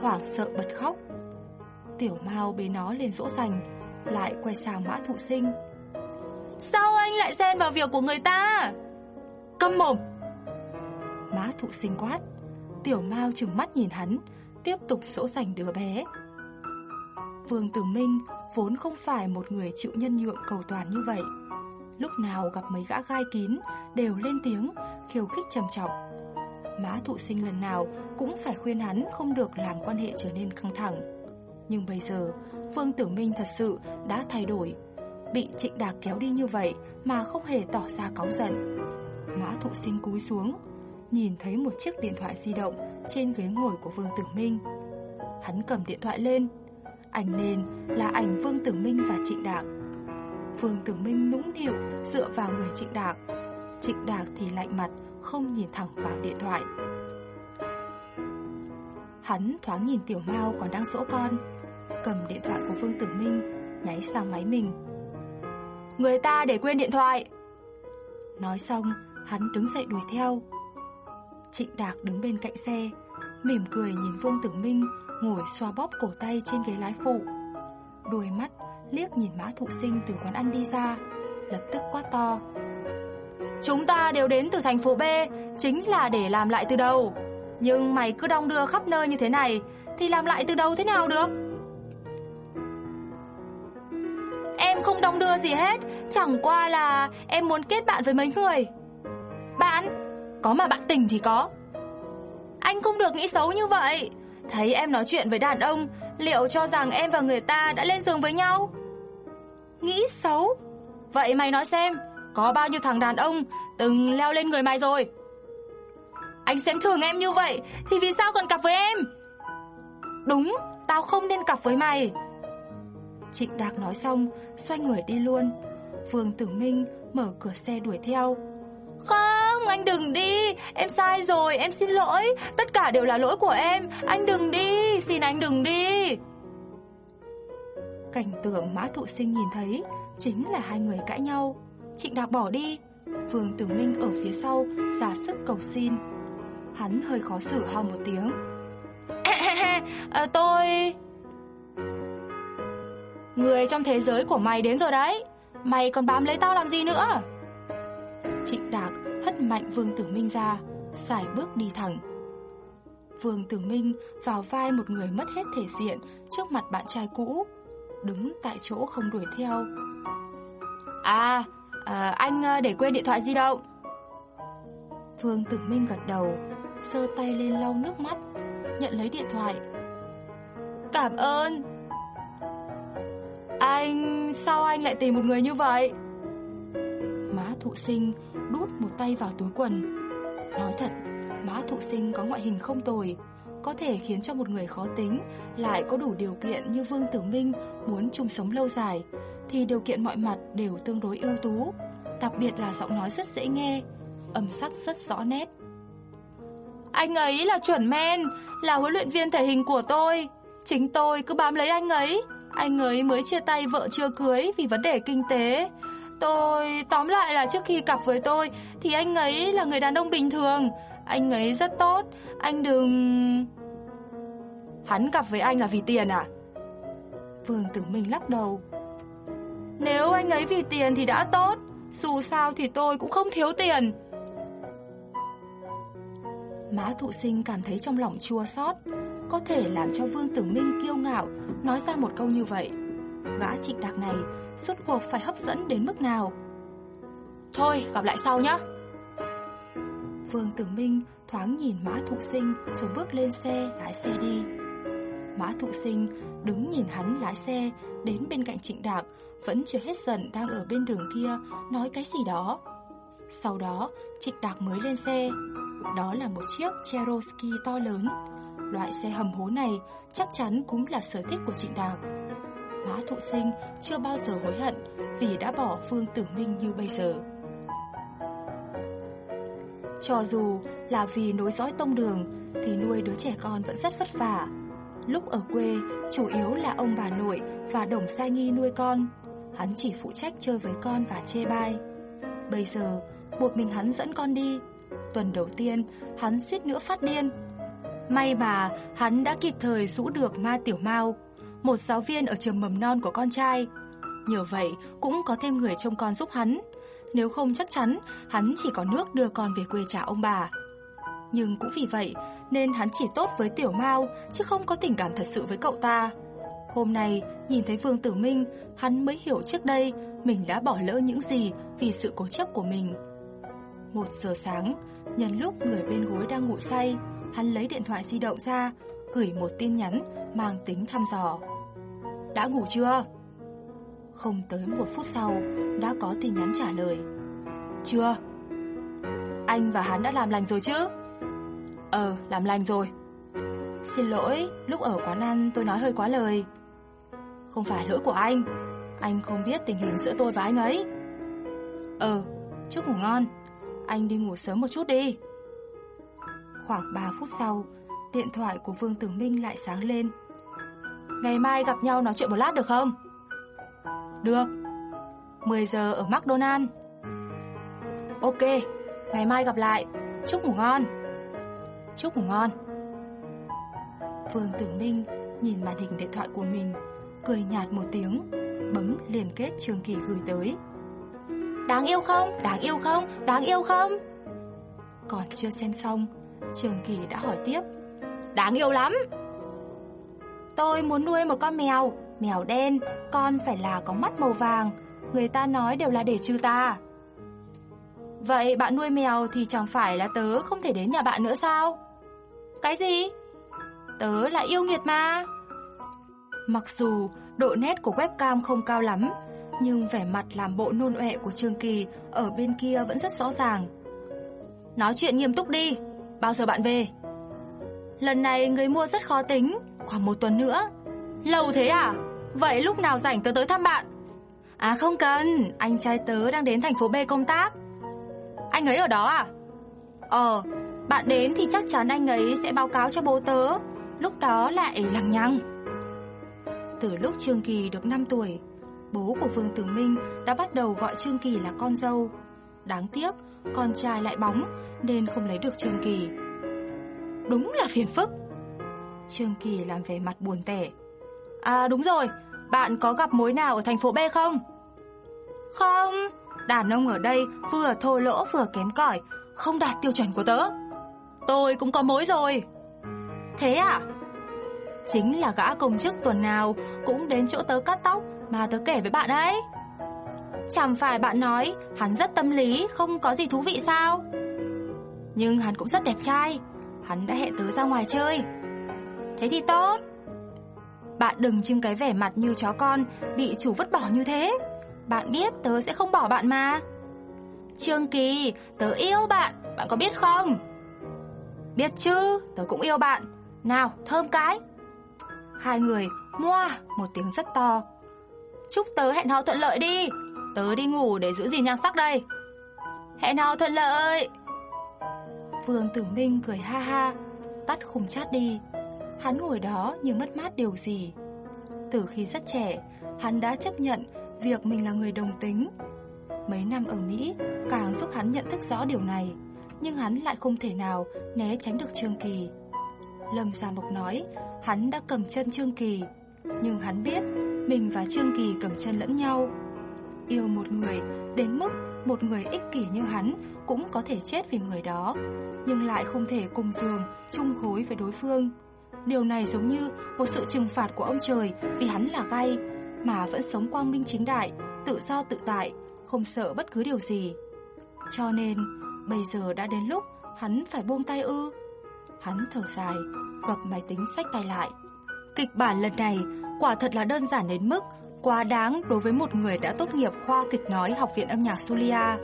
hoảng sợ bật khóc. Tiểu Mao bế nó lên dỗ dành, lại quay sang mã thụ sinh. Sao anh lại xen vào việc của người ta? Câm mồm! Mã thụ sinh quát. Tiểu Mao trừng mắt nhìn hắn, tiếp tục dỗ dành đứa bé. Vương Tử Minh vốn không phải một người chịu nhân nhượng cầu toàn như vậy. Lúc nào gặp mấy gã gai kín đều lên tiếng, khiêu khích trầm trọng. Má thụ sinh lần nào cũng phải khuyên hắn không được làm quan hệ trở nên căng thẳng. Nhưng bây giờ, Vương Tử Minh thật sự đã thay đổi. Bị trịnh đạc kéo đi như vậy mà không hề tỏ ra cáu giận. Mã thụ sinh cúi xuống, nhìn thấy một chiếc điện thoại di động trên ghế ngồi của Vương Tử Minh. Hắn cầm điện thoại lên, ảnh nền là ảnh Vương Tử Minh và Trịnh Đạc. Vương Tử Minh nũng nịu dựa vào người Trịnh Đạc. Trịnh Đạc thì lạnh mặt, không nhìn thẳng vào điện thoại. Hắn thoáng nhìn Tiểu Mao còn đang dỗ con, cầm điện thoại của Vương Tử Minh, nháy sang máy mình. Người ta để quên điện thoại. Nói xong, hắn đứng dậy đuổi theo. Trịnh Đạc đứng bên cạnh xe, mỉm cười nhìn Vương Tử Minh ngồi xoa bóp cổ tay trên ghế lái phụ. Đuôi mắt liếc nhìn Mã Thụ Sinh từ quán ăn đi ra, lập tức quát to. Chúng ta đều đến từ thành phố B, chính là để làm lại từ đầu. Nhưng mày cứ đong đưa khắp nơi như thế này, thì làm lại từ đầu thế nào được? Em không đong đưa gì hết, chẳng qua là em muốn kết bạn với mấy người. Bạn? Có mà bạn tình thì có. Anh không được nghĩ xấu như vậy. Thấy em nói chuyện với đàn ông, liệu cho rằng em và người ta đã lên giường với nhau? Nghĩ xấu? Vậy mày nói xem, có bao nhiêu thằng đàn ông từng leo lên người mày rồi? Anh xem thường em như vậy thì vì sao còn cặp với em? Đúng, tao không nên cặp với mày. Trịnh Đạc nói xong, xoay người đi luôn. Vương Tử Minh mở cửa xe đuổi theo. Không, anh đừng đi, em sai rồi, em xin lỗi, tất cả đều là lỗi của em, anh đừng đi, xin anh đừng đi. Cảnh tượng Mã Thụ Sinh nhìn thấy chính là hai người cãi nhau. Trịnh Đạc bỏ đi, Vương Tử Minh ở phía sau giả sức cầu xin. Hắn hơi khó xử ho một tiếng. à, tôi... Người trong thế giới của mày đến rồi đấy, mày còn bám lấy tao làm gì nữa? Trịnh Đạc mạnh Vương Tử Minh ra, xài bước đi thẳng. Vương Tử Minh vào vai một người mất hết thể diện trước mặt bạn trai cũ, đứng tại chỗ không đuổi theo. À, à anh à, để quên điện thoại di động. Vương Tử Minh gật đầu, sơ tay lên lau nước mắt, nhận lấy điện thoại. Cảm ơn. Anh, sao anh lại tìm một người như vậy? Má thụ sinh đút một tay vào túi quần. Nói thật, má thụ sinh có ngoại hình không tồi, có thể khiến cho một người khó tính lại có đủ điều kiện như Vương Tử Minh muốn chung sống lâu dài, thì điều kiện mọi mặt đều tương đối ưu tú, đặc biệt là giọng nói rất dễ nghe, âm sắc rất rõ nét. Anh ấy là chuẩn men, là huấn luyện viên thể hình của tôi, chính tôi cứ bám lấy anh ấy, anh ấy mới chia tay vợ chưa cưới vì vấn đề kinh tế. Tôi tóm lại là trước khi cặp với tôi thì anh ấy là người đàn ông bình thường, anh ấy rất tốt, anh đừng Hắn cặp với anh là vì tiền à? Vương Tử Minh lắc đầu. Nếu anh ấy vì tiền thì đã tốt, dù sao thì tôi cũng không thiếu tiền. Mã Thụ Sinh cảm thấy trong lòng chua xót, có thể làm cho Vương Tử Minh kiêu ngạo nói ra một câu như vậy. Gã trịnh đạc này suốt cuộc phải hấp dẫn đến mức nào? Thôi, gặp lại sau nhé. Vương Tử Minh thoáng nhìn Mã Thụ Sinh rồi bước lên xe lái xe đi. Mã Thụ Sinh đứng nhìn hắn lái xe đến bên cạnh Trịnh Đạc, vẫn chưa hết giận đang ở bên đường kia nói cái gì đó. Sau đó, Trịnh Đạc mới lên xe. Đó là một chiếc Cherokee to lớn. Loại xe hầm hố này chắc chắn cũng là sở thích của Trịnh Đạc. Mã Thụ Sinh chưa bao giờ hối hận vì đã bỏ Phương Tử Minh như bây giờ. Cho dù là vì nối dõi tông đường thì nuôi đứa trẻ con vẫn rất vất vả. Lúc ở quê, chủ yếu là ông bà nội và đồng sai nghi nuôi con. Hắn chỉ phụ trách chơi với con và chê bai. Bây giờ, một mình hắn dẫn con đi. Tuần đầu tiên, hắn suýt nữa phát điên. May mà hắn đã kịp thời rũ được ma tiểu mau, một giáo viên ở trường mầm non của con trai. Nhờ vậy cũng có thêm người trông con giúp hắn. Nếu không chắc chắn hắn chỉ có nước đưa con về quê trả ông bà. Nhưng cũng vì vậy nên hắn chỉ tốt với Tiểu Mao chứ không có tình cảm thật sự với cậu ta. Hôm nay, nhìn thấy Vương Tử Minh, hắn mới hiểu trước đây mình đã bỏ lỡ những gì vì sự cố chấp của mình. Một giờ sáng, nhân lúc người bên gối đang ngủ say, hắn lấy điện thoại di động ra, gửi một tin nhắn mang tính thăm dò. Đã ngủ chưa? Không tới một phút sau, đã có tin nhắn trả lời. Chưa? Anh và hắn đã làm lành rồi chứ? Ờ, làm lành rồi. Xin lỗi, lúc ở quán ăn tôi nói hơi quá lời. Không phải lỗi của anh, anh không biết tình hình giữa tôi và anh ấy. Ờ, chúc ngủ ngon. Anh đi ngủ sớm một chút đi. Khoảng 3 phút sau, điện thoại của Vương Tử Minh lại sáng lên. Ngày mai gặp nhau nói chuyện một lát được không? Được. 10 giờ ở McDonald. Ok, ngày mai gặp lại. Chúc ngủ ngon. Chúc ngủ ngon. Vương Tử Minh nhìn màn hình điện thoại của mình, cười nhạt một tiếng, bấm liên kết Trương Kỳ gửi tới. Đáng yêu không? Đáng yêu không? Đáng yêu không? Còn chưa xem xong, Trường Kỳ đã hỏi tiếp. Đáng yêu lắm. Tôi muốn nuôi một con mèo, mèo đen, con phải là có mắt màu vàng. Người ta nói đều là để trừ ta. Vậy bạn nuôi mèo thì chẳng phải là tớ không thể đến nhà bạn nữa sao? Cái gì? Tớ là yêu nghiệt mà. Mặc dù độ nét của webcam không cao lắm, nhưng vẻ mặt làm bộ nôn ọe của Trương Kỳ ở bên kia vẫn rất rõ ràng. Nói chuyện nghiêm túc đi, bao giờ bạn về? Lần này người mua rất khó tính, khoảng một tuần nữa. Lâu thế à? Vậy lúc nào rảnh tớ tới thăm bạn? À không cần, anh trai tớ đang đến thành phố B công tác. Anh ấy ở đó à? Ờ, bạn đến thì chắc chắn anh ấy sẽ báo cáo cho bố tớ, lúc đó lại lằng nhằng. Từ lúc Trương Kỳ được 5 tuổi, bố của Vương Tử Minh đã bắt đầu gọi Trương Kỳ là con dâu. Đáng tiếc, con trai lại bóng nên không lấy được Trương Kỳ. Đúng là phiền phức. Trương Kỳ làm vẻ mặt buồn tẻ. À đúng rồi, bạn có gặp mối nào ở thành phố B không? Không, đàn ông ở đây vừa thô lỗ vừa kém cỏi, không đạt tiêu chuẩn của tớ. Tôi cũng có mối rồi. Thế à? Chính là gã công chức tuần nào cũng đến chỗ tớ cắt tóc mà tớ kể với bạn ấy. Chẳng phải bạn nói hắn rất tâm lý, không có gì thú vị sao? Nhưng hắn cũng rất đẹp trai, hắn đã hẹn tớ ra ngoài chơi. Thế thì tốt. Bạn đừng trưng cái vẻ mặt như chó con bị chủ vứt bỏ như thế. Bạn biết tớ sẽ không bỏ bạn mà. Trương Kỳ, tớ yêu bạn, bạn có biết không? Biết chứ, tớ cũng yêu bạn. Nào, thơm cái. Hai người moa một tiếng rất to. Chúc tớ hẹn hò thuận lợi đi. Tớ đi ngủ để giữ gìn nhan sắc đây. Hẹn hò thuận lợi. Vương Tử Minh cười ha ha, tắt khung chat đi. Hắn ngồi đó như mất mát điều gì. Từ khi rất trẻ, hắn đã chấp nhận việc mình là người đồng tính. Mấy năm ở Mỹ càng giúp hắn nhận thức rõ điều này, nhưng hắn lại không thể nào né tránh được Trương Kỳ. Lâm Gia Mộc nói, hắn đã cầm chân Trương Kỳ, nhưng hắn biết mình và Trương Kỳ cầm chân lẫn nhau. Yêu một người đến mức một người ích kỷ như hắn cũng có thể chết vì người đó, nhưng lại không thể cùng giường, chung khối với đối phương. Điều này giống như một sự trừng phạt của ông trời vì hắn là gay, mà vẫn sống quang minh chính đại, tự do tự tại, không sợ bất cứ điều gì. Cho nên, bây giờ đã đến lúc hắn phải buông tay ư. Hắn thở dài, gập máy tính sách tay lại. Kịch bản lần này quả thật là đơn giản đến mức quá đáng đối với một người đã tốt nghiệp khoa kịch nói Học viện âm nhạc Sulia.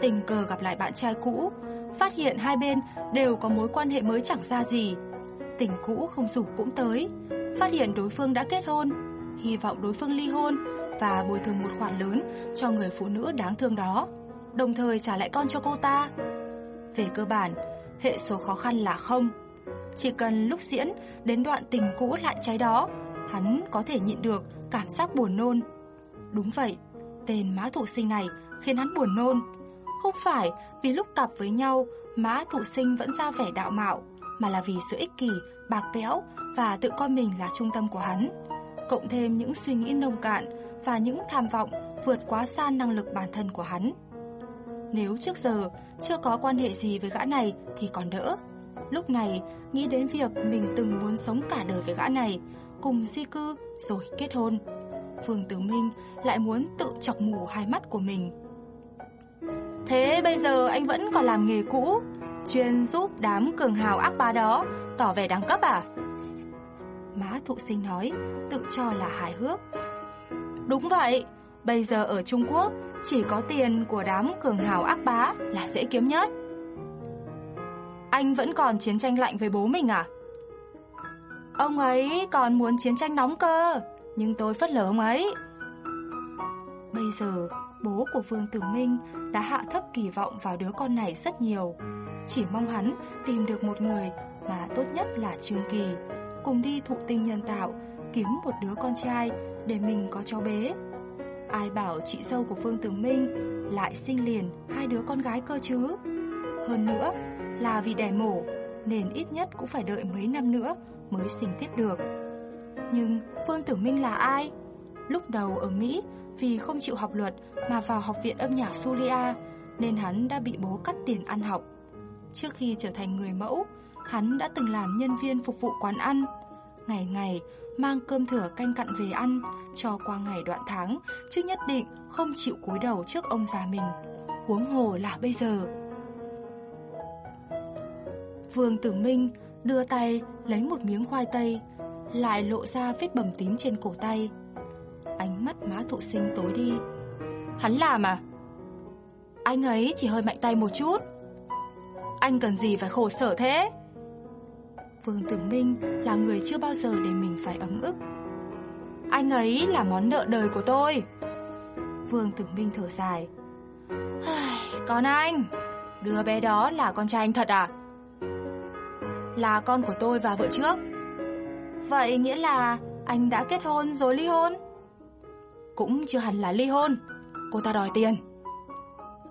Tình cờ gặp lại bạn trai cũ, phát hiện hai bên đều có mối quan hệ mới chẳng ra gì. Tình cũ không rủ cũng tới, phát hiện đối phương đã kết hôn, hy vọng đối phương ly hôn và bồi thường một khoản lớn cho người phụ nữ đáng thương đó, đồng thời trả lại con cho cô ta. Về cơ bản, hệ số khó khăn là không. Chỉ cần lúc diễn đến đoạn tình cũ lại cháy đó, hắn có thể nhịn được cảm giác buồn nôn. Đúng vậy, tên mã thụ sinh này khiến hắn buồn nôn. Không phải vì lúc cặp với nhau mã thụ sinh vẫn ra vẻ đạo mạo, mà là vì sự ích kỷ, bạc bẽo và tự coi mình là trung tâm của hắn. Cộng thêm những suy nghĩ nông cạn và những tham vọng vượt quá xa năng lực bản thân của hắn. Nếu trước giờ chưa có quan hệ gì với gã này thì còn đỡ. Lúc này, nghĩ đến việc mình từng muốn sống cả đời với gã này, cùng di cư rồi kết hôn. Phương Tử Minh lại muốn tự chọc mù hai mắt của mình. Thế bây giờ anh vẫn còn làm nghề cũ, chuyên giúp đám cường hào ác bá đó tỏ vẻ đẳng cấp à? Mã thụ sinh nói, tự cho là hài hước. Đúng vậy, Bây giờ ở Trung Quốc, chỉ có tiền của đám cường hào ác bá là dễ kiếm nhất. Anh vẫn còn chiến tranh lạnh với bố mình à? Ông ấy còn muốn chiến tranh nóng cơ, nhưng tôi phất lờ ông ấy. Bây giờ, bố của Vương Tử Minh đã hạ thấp kỳ vọng vào đứa con này rất nhiều. Chỉ mong hắn tìm được một người mà tốt nhất là Trương Kỳ, cùng đi thụ tinh nhân tạo, kiếm một đứa con trai để mình có cháu bé. Ai bảo chị dâu của Vương Tử Minh lại sinh liền hai đứa con gái cơ chứ? Hơn nữa là vì đẻ mổ nên ít nhất cũng phải đợi mấy năm nữa mới sinh tiếp được. Nhưng Phương Tử Minh là ai? Lúc đầu ở Mỹ vì không chịu học luật mà vào học viện âm nhạc Julia nên hắn đã bị bố cắt tiền ăn học. Trước khi trở thành người mẫu, hắn đã từng làm nhân viên phục vụ quán ăn. Ngày ngày mang cơm thừa canh cặn về ăn cho qua ngày đoạn tháng, chứ nhất định không chịu cúi đầu trước ông già mình. Huống hồ là bây giờ. Vương Tử Minh đưa tay lấy một miếng khoai tây, lại lộ ra vết bầm tím trên cổ tay. Ánh mắt má thụ sinh tối đi. Hắn làm à? Anh ấy chỉ hơi mạnh tay một chút. Anh cần gì phải khổ sở thế? Vương Tử Minh là người chưa bao giờ để mình phải ấm ức. Anh ấy là món nợ đời của tôi. Vương Tử Minh thở dài. Còn anh, đứa bé đó là con trai anh thật à? Là con của tôi và vợ trước. Vậy nghĩa là anh đã kết hôn rồi ly hôn? Cũng chưa hẳn là ly hôn. Cô ta đòi tiền.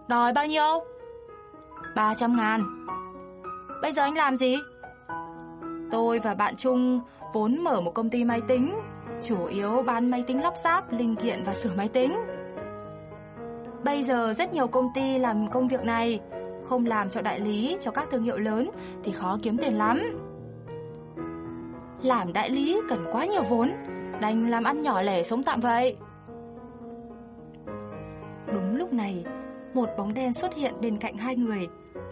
Đòi bao nhiêu? 300 ngàn. Bây giờ anh làm gì? Tôi và bạn Trung vốn mở một công ty máy tính, chủ yếu bán máy tính lắp ráp, linh kiện và sửa máy tính. Bây giờ rất nhiều công ty làm công việc này, không làm cho đại lý, cho các thương hiệu lớn thì khó kiếm tiền lắm. Làm đại lý cần quá nhiều vốn, đành làm ăn nhỏ lẻ sống tạm vậy. Đúng lúc này, một bóng đen xuất hiện bên cạnh hai người,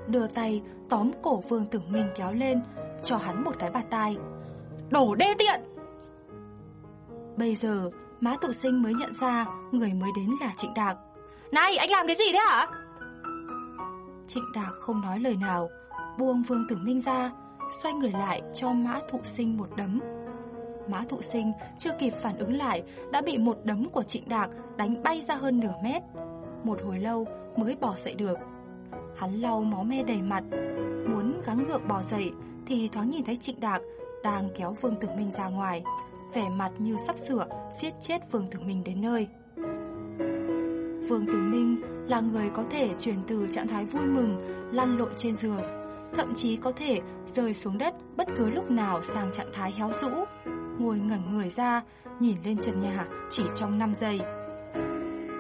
đưa tay tóm cổ Vương Tử Minh kéo lên, cho hắn một cái bạt tai. Đổ đê tiện! Bây giờ, má tự sinh mới nhận ra người mới đến là Trịnh Đạc. Này, anh làm cái gì đấy hả? Trịnh Đạc không nói lời nào, buông Vương Tử Minh ra, xoay người lại cho Mã Thụ Sinh một đấm. Mã Thụ Sinh chưa kịp phản ứng lại đã bị một đấm của Trịnh Đạc đánh bay ra hơn nửa mét. Một hồi lâu mới bỏ dậy được. Hắn lau máu me đầy mặt, muốn gắng gượng bò dậy thì thoáng nhìn thấy Trịnh Đạc đang kéo Vương Tử Minh ra ngoài, vẻ mặt như sắp sửa giết chết Vương Tử Minh đến nơi. Vương Tử Minh là người có thể chuyển từ trạng thái vui mừng, lăn lộn trên giường, thậm chí có thể rơi xuống đất bất cứ lúc nào sang trạng thái héo rũ, ngồi ngẩn người ra, nhìn lên trần nhà chỉ trong 5 giây.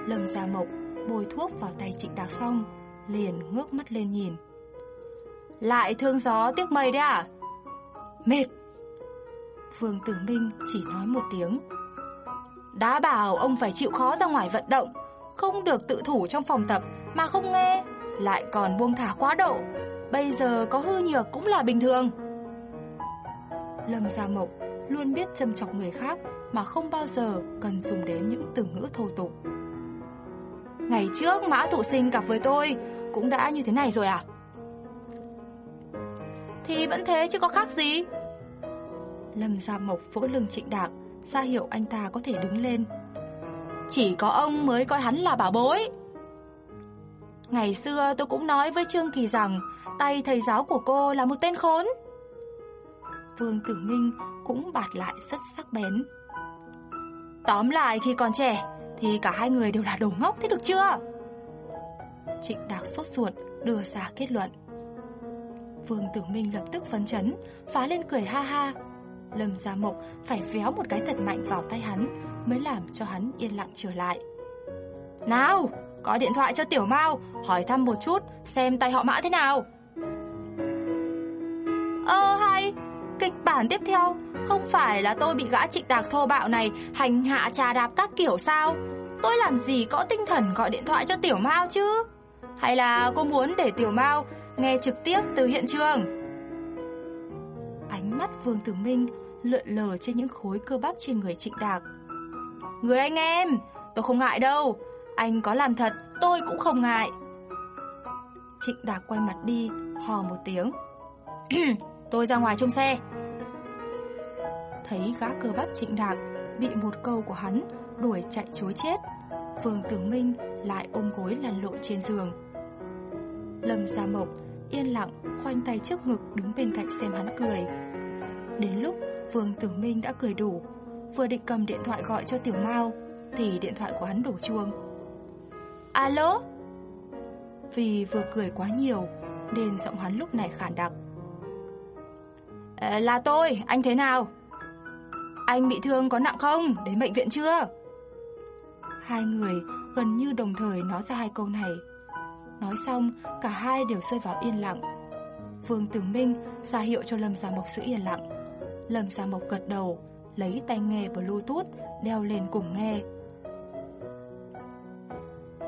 Lâm Gia Mộc bôi thuốc vào tay Trịnh Đạc xong, liền ngước mắt lên nhìn. Lại thương gió tiếc mây đấy à? Mệt. Vương Tử Minh chỉ nói một tiếng. Đã bảo ông phải chịu khó ra ngoài vận động, không được tự thủ trong phòng tập mà không nghe, lại còn buông thả quá độ. Bây giờ có hư nhược cũng là bình thường. Lâm Gia Mộc luôn biết châm chọc người khác mà không bao giờ cần dùng đến những từ ngữ thô tục. Ngày trước Mã Thụ Sinh gặp với tôi cũng đã như thế này rồi à? Thì vẫn thế chứ có khác gì Lâm Gia Mộc vỗ lưng trịnh đạc ra hiệu anh ta có thể đứng lên chỉ có ông mới coi hắn là bảo bối. Ngày xưa tôi cũng nói với Trương Kỳ rằng Tay thầy giáo của cô là một tên khốn. Vương Tử Minh cũng bạt lại rất sắc bén. Tóm lại khi còn trẻ Thì cả hai người đều là đồ ngốc thế được chưa? Trịnh Đạc sốt ruột đưa ra kết luận. Vương Tử Minh lập tức phấn chấn, phá lên cười ha ha. Lâm Gia Mộc phải véo một cái thật mạnh vào tay hắn mới làm cho hắn yên lặng trở lại. Nào, có điện thoại cho Tiểu Mao, hỏi thăm một chút xem tay họ Mã thế nào. Ơ hay, kịch bản tiếp theo không phải là tôi bị gã trịnh đạc thô bạo này hành hạ trà đạp các kiểu sao? Tôi làm gì có tinh thần gọi điện thoại cho Tiểu Mao chứ? Hay là cô muốn để Tiểu Mao nghe trực tiếp từ hiện trường. Ánh mắt Vương Tử Minh lượn lờ trên những khối cơ bắp trên người Trịnh Đạc. Người anh em, tôi không ngại đâu. Anh có làm thật, tôi cũng không ngại. Trịnh Đạc quay mặt đi, hò một tiếng. tôi ra ngoài trông xe. Thấy gã cơ bắp Trịnh Đạc bị một câu của hắn đuổi chạy chối chết. Phương Tử Minh lại ôm gối lăn lộn trên giường. Lâm Gia Mộc yên lặng khoanh tay trước ngực đứng bên cạnh xem hắn cười. Đến lúc Vương Tử Minh đã cười đủ, vừa định cầm điện thoại gọi cho Tiểu Mao thì điện thoại của hắn đổ chuông. Alo? Vì vừa cười quá nhiều nên giọng hắn lúc này khản đặc. À, là tôi, anh thế nào? Anh bị thương có nặng không? Đến bệnh viện chưa? Hai người gần như đồng thời nói ra hai câu này. Nói xong, cả hai đều rơi vào yên lặng. Vương Tử Minh ra hiệu cho Lâm Gia Mộc giữ yên lặng. Lâm Gia Mộc gật đầu, lấy tai nghe Bluetooth đeo lên cùng nghe.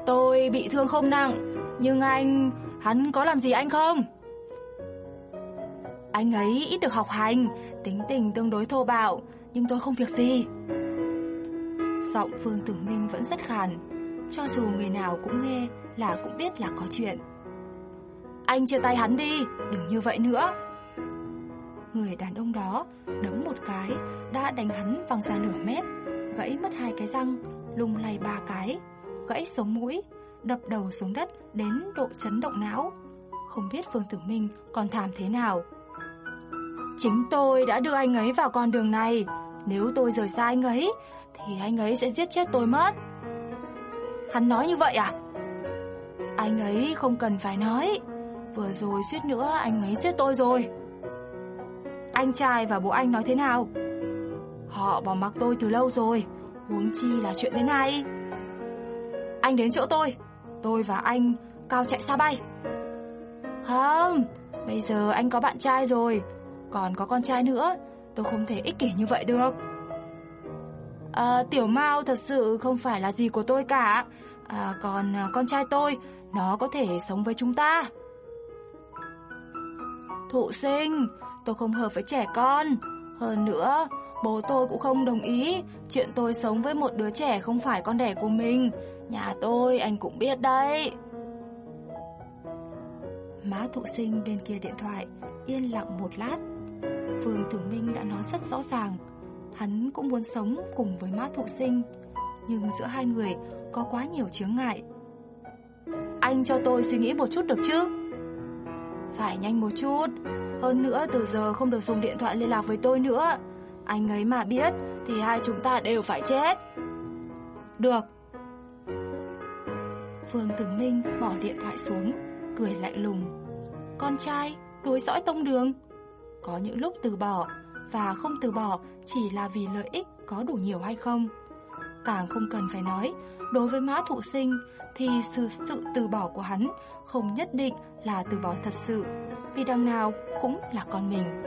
Tôi bị thương không nặng, nhưng anh, hắn có làm gì anh không? Anh ấy ít được học hành, tính tình tương đối thô bạo, nhưng tôi không việc gì. Giọng Phương Tử Minh vẫn rất khàn, cho dù người nào cũng nghe là cũng biết là có chuyện. Anh chia tay hắn đi, đừng như vậy nữa. Người đàn ông đó đấm một cái đã đánh hắn văng ra nửa mét, gãy mất hai cái răng, lung lay ba cái, gãy sống mũi, đập đầu xuống đất đến độ chấn động não. Không biết Phương Tử Minh còn thảm thế nào. Chính tôi đã đưa anh ấy vào con đường này, nếu tôi rời xa anh ấy thì anh ấy sẽ giết chết tôi mất. Hắn nói như vậy à? Anh ấy không cần phải nói, vừa rồi suýt nữa anh ấy giết tôi rồi. Anh trai và bố anh nói thế nào? Họ bỏ mặc tôi từ lâu rồi, huống chi là chuyện thế này. Anh đến chỗ tôi, tôi và anh cao chạy xa bay. Không, bây giờ anh có bạn trai rồi, còn có con trai nữa, tôi không thể ích kỷ như vậy được. À, tiểu Mao thật sự không phải là gì của tôi cả, à, còn à, con trai tôi, nó có thể sống với chúng ta. Thụ sinh, tôi không hợp với trẻ con. Hơn nữa, bố tôi cũng không đồng ý chuyện tôi sống với một đứa trẻ không phải con đẻ của mình. Nhà tôi anh cũng biết đấy. Má thụ sinh bên kia điện thoại yên lặng một lát. Phương Tử Minh đã nói rất rõ ràng, hắn cũng muốn sống cùng với má thụ sinh, nhưng giữa hai người có quá nhiều chướng ngại. Anh cho tôi suy nghĩ một chút được chứ? Phải nhanh một chút, hơn nữa từ giờ không được dùng điện thoại liên lạc với tôi nữa. Anh ấy mà biết thì hai chúng ta đều phải chết. Được. Phương Tử Minh bỏ điện thoại xuống, cười lạnh lùng. Con trai, đối dõi tông đường. Có những lúc từ bỏ, và không từ bỏ chỉ là vì lợi ích có đủ nhiều hay không. Càng không cần phải nói, đối với mã thụ sinh thì sự sự từ bỏ của hắn không nhất định là từ bỏ thật sự, vì đằng nào cũng là con mình.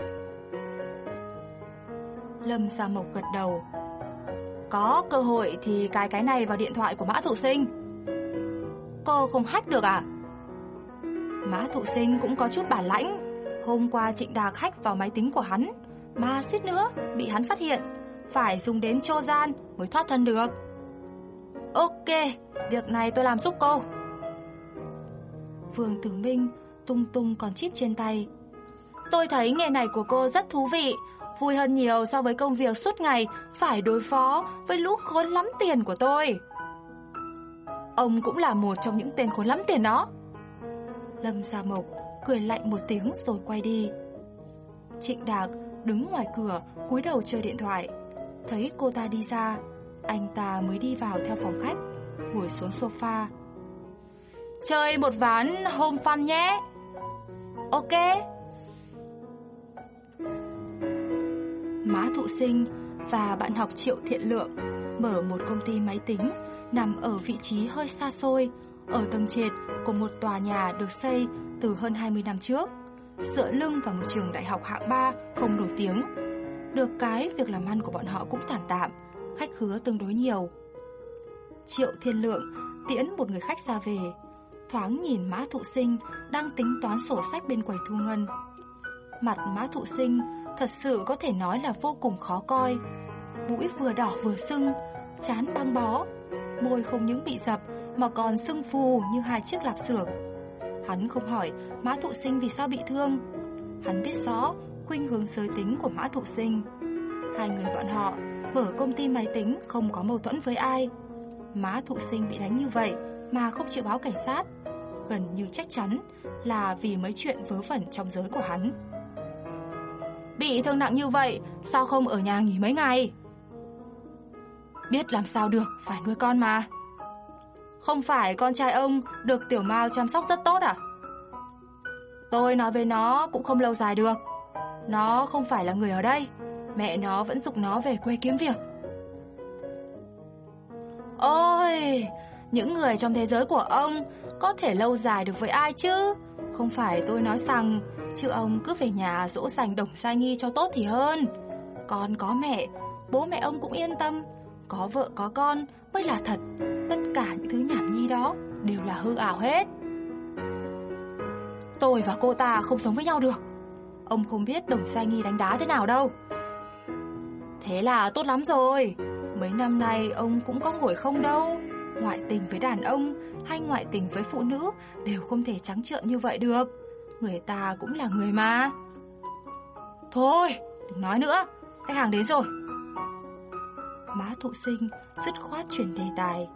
Lâm Gia Mộc gật đầu. Có cơ hội thì cài cái này vào điện thoại của Mã Thụ Sinh. Cô không hack được à? Mã Thụ Sinh cũng có chút bản lãnh. Hôm qua Trịnh Đạc hack vào máy tính của hắn, mà suýt nữa bị hắn phát hiện, phải dùng đến chô gian mới thoát thân được. Ok, việc này tôi làm giúp cô. Vương Tử Minh tung tung con chip trên tay. Tôi thấy nghề này của cô rất thú vị, vui hơn nhiều so với công việc suốt ngày phải đối phó với lũ khốn lắm tiền của tôi. Ông cũng là một trong những tên khốn lắm tiền đó. Lâm Gia Mộc cười lạnh một tiếng rồi quay đi. Trịnh Đạc đứng ngoài cửa, cúi đầu chơi điện thoại. Thấy cô ta đi ra, anh ta mới đi vào theo phòng khách, ngồi xuống sofa. Chơi một ván home fun nhé. Ok. Má thụ sinh và bạn học Triệu Thiện Lượng mở một công ty máy tính nằm ở vị trí hơi xa xôi, ở tầng trệt của một tòa nhà được xây từ hơn 20 năm trước, dựa lưng vào một trường đại học hạng 3 không nổi tiếng. Được cái việc làm ăn của bọn họ cũng tạm tạm, khách khứa tương đối nhiều. Triệu Thiên Lượng tiễn một người khách ra về, thoáng nhìn Mã Thụ Sinh đang tính toán sổ sách bên quầy thu ngân. Mặt Mã Thụ Sinh thật sự có thể nói là vô cùng khó coi. Mũi vừa đỏ vừa sưng, chán băng bó, Môi không những bị dập mà còn sưng phù như hai chiếc lạp xưởng. Hắn không hỏi Mã Thụ Sinh vì sao bị thương. Hắn biết rõ khuynh hướng giới tính của Mã Thụ Sinh. Hai người bọn họ mở công ty máy tính không có mâu thuẫn với ai. Mã Thụ Sinh bị đánh như vậy mà không chịu báo cảnh sát, gần như chắc chắn là vì mấy chuyện vớ vẩn trong giới của hắn. Bị thương nặng như vậy, sao không ở nhà nghỉ mấy ngày? Biết làm sao được, phải nuôi con mà. Không phải con trai ông được tiểu mao chăm sóc rất tốt à? Tôi nói với nó cũng không lâu dài được. Nó không phải là người ở đây. Mẹ nó vẫn dục nó về quê kiếm việc. Ôi, những người trong thế giới của ông có thể lâu dài được với ai chứ? Không phải tôi nói rằng, chứ ông cứ về nhà dỗ dành đồng sai nghi cho tốt thì hơn. Con có mẹ, bố mẹ ông cũng yên tâm. Có vợ có con mới là thật. Tất cả những thứ nhảm nhi đó đều là hư ảo hết. Tôi và cô ta không sống với nhau được. Ông không biết đồng sai nghi đánh đá thế nào đâu. Thế là tốt lắm rồi. Mấy năm nay ông cũng có ngồi không đâu. Ngoại tình với đàn ông hay ngoại tình với phụ nữ đều không thể trắng trợn như vậy được. Người ta cũng là người mà. Thôi, đừng nói nữa. Khách hàng đến rồi. Má thụ sinh dứt khoát chuyển đề tài.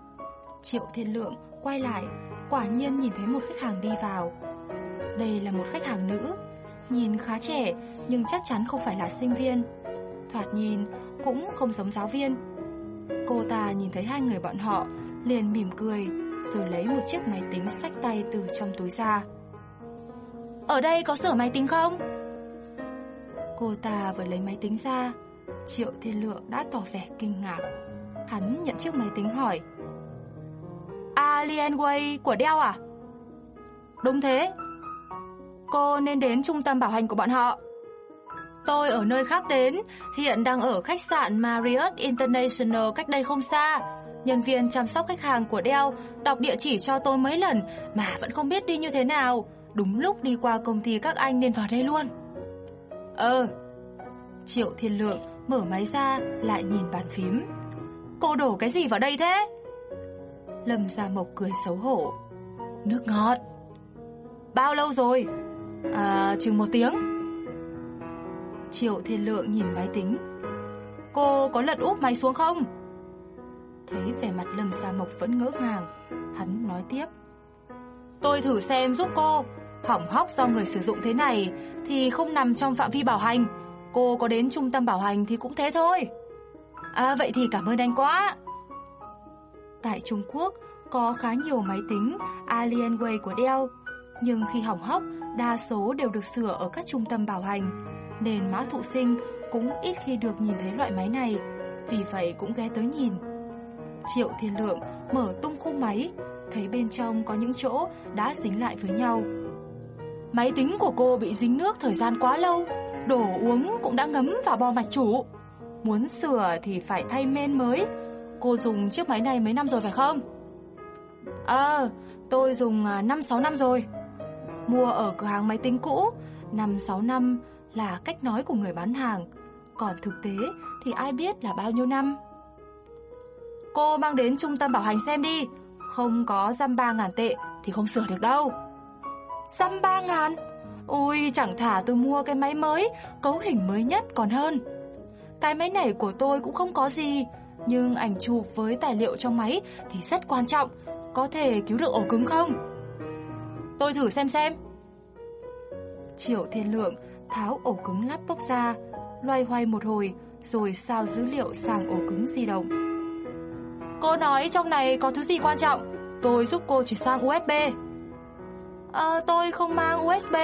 Triệu Thiên Lượng quay lại, quả nhiên nhìn thấy một khách hàng đi vào. Đây là một khách hàng nữ, nhìn khá trẻ nhưng chắc chắn không phải là sinh viên. Thoạt nhìn cũng không giống giáo viên. Cô ta nhìn thấy hai người bọn họ, liền mỉm cười, rồi lấy một chiếc máy tính sách tay từ trong túi ra. Ở đây có sửa máy tính không? Cô ta vừa lấy máy tính ra, Triệu Thiên Lượng đã tỏ vẻ kinh ngạc. Hắn nhận chiếc máy tính hỏi. Alienway của Dell à? Đúng thế. Cô nên đến trung tâm bảo hành của bọn họ. Tôi ở nơi khác đến, hiện đang ở khách sạn Marriott International cách đây không xa. Nhân viên chăm sóc khách hàng của Dell đọc địa chỉ cho tôi mấy lần mà vẫn không biết đi như thế nào. Đúng lúc đi qua công ty các anh nên vào đây luôn. Ờ. Triệu Thiên Lượng mở máy ra lại nhìn bàn phím. Cô đổ cái gì vào đây thế? Lâm Gia Mộc cười xấu hổ. Nước ngọt. Bao lâu rồi? À, chừng một tiếng. Triệu Thiên Lượng nhìn máy tính. Cô có lật úp máy xuống không? Thấy vẻ mặt Lâm Gia Mộc vẫn ngỡ ngàng, hắn nói tiếp. Tôi thử xem giúp cô, hỏng hóc do người sử dụng thế này thì không nằm trong phạm vi bảo hành. Cô có đến trung tâm bảo hành thì cũng thế thôi. À vậy thì cảm ơn anh quá. Tại Trung Quốc có khá nhiều máy tính Alienway của Dell, nhưng khi hỏng hóc, đa số đều được sửa ở các trung tâm bảo hành, nên Mã Thụ Sinh cũng ít khi được nhìn thấy loại máy này, vì vậy cũng ghé tới nhìn. Triệu Thiên Lượng mở tung khung máy, thấy bên trong có những chỗ đã dính lại với nhau. Máy tính của cô bị dính nước thời gian quá lâu, đổ uống cũng đã ngấm vào bo mạch chủ. Muốn sửa thì phải thay men mới. Cô dùng chiếc máy này mấy năm rồi phải không? Ờ, tôi dùng à, 5-6 năm rồi. Mua ở cửa hàng máy tính cũ, 5-6 năm là cách nói của người bán hàng. Còn thực tế thì ai biết là bao nhiêu năm. Cô mang đến trung tâm bảo hành xem đi. Không có dăm ba ngàn tệ thì không sửa được đâu. Dăm ba ngàn? Ôi chẳng thả tôi mua cái máy mới, cấu hình mới nhất còn hơn. Cái máy này của tôi cũng không có gì, nhưng ảnh chụp với tài liệu trong máy thì rất quan trọng, có thể cứu được ổ cứng không? Tôi thử xem xem. Triệu Thiên Lượng tháo ổ cứng laptop ra, loay hoay một hồi rồi sao dữ liệu sang ổ cứng di động. Cô nói trong này có thứ gì quan trọng, tôi giúp cô chuyển sang USB. À, ờ, tôi không mang USB,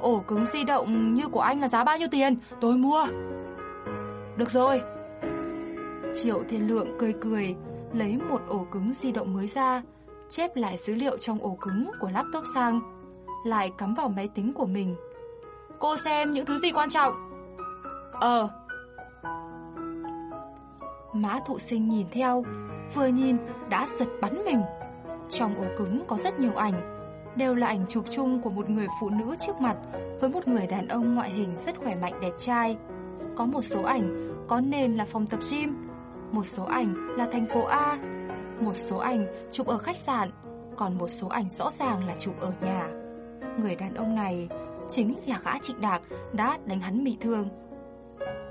ổ cứng di động như của anh là giá bao nhiêu tiền, tôi mua. Được rồi. Triệu Thiên Lượng cười cười, lấy một ổ cứng di động mới ra, chép lại dữ liệu trong ổ cứng của laptop sang, lại cắm vào máy tính của mình. Cô xem những thứ gì quan trọng? Ờ. Mã thụ sinh nhìn theo, vừa nhìn đã giật bắn mình. Trong ổ cứng có rất nhiều ảnh, đều là ảnh chụp chung của một người phụ nữ trước mặt với một người đàn ông ngoại hình rất khỏe mạnh đẹp trai. Có một số ảnh có nền là phòng tập gym, một số ảnh là thành phố A. Một số ảnh chụp ở khách sạn, còn một số ảnh rõ ràng là chụp ở nhà. Người đàn ông này chính là gã Trịnh Đạc đã đánh hắn bị thương.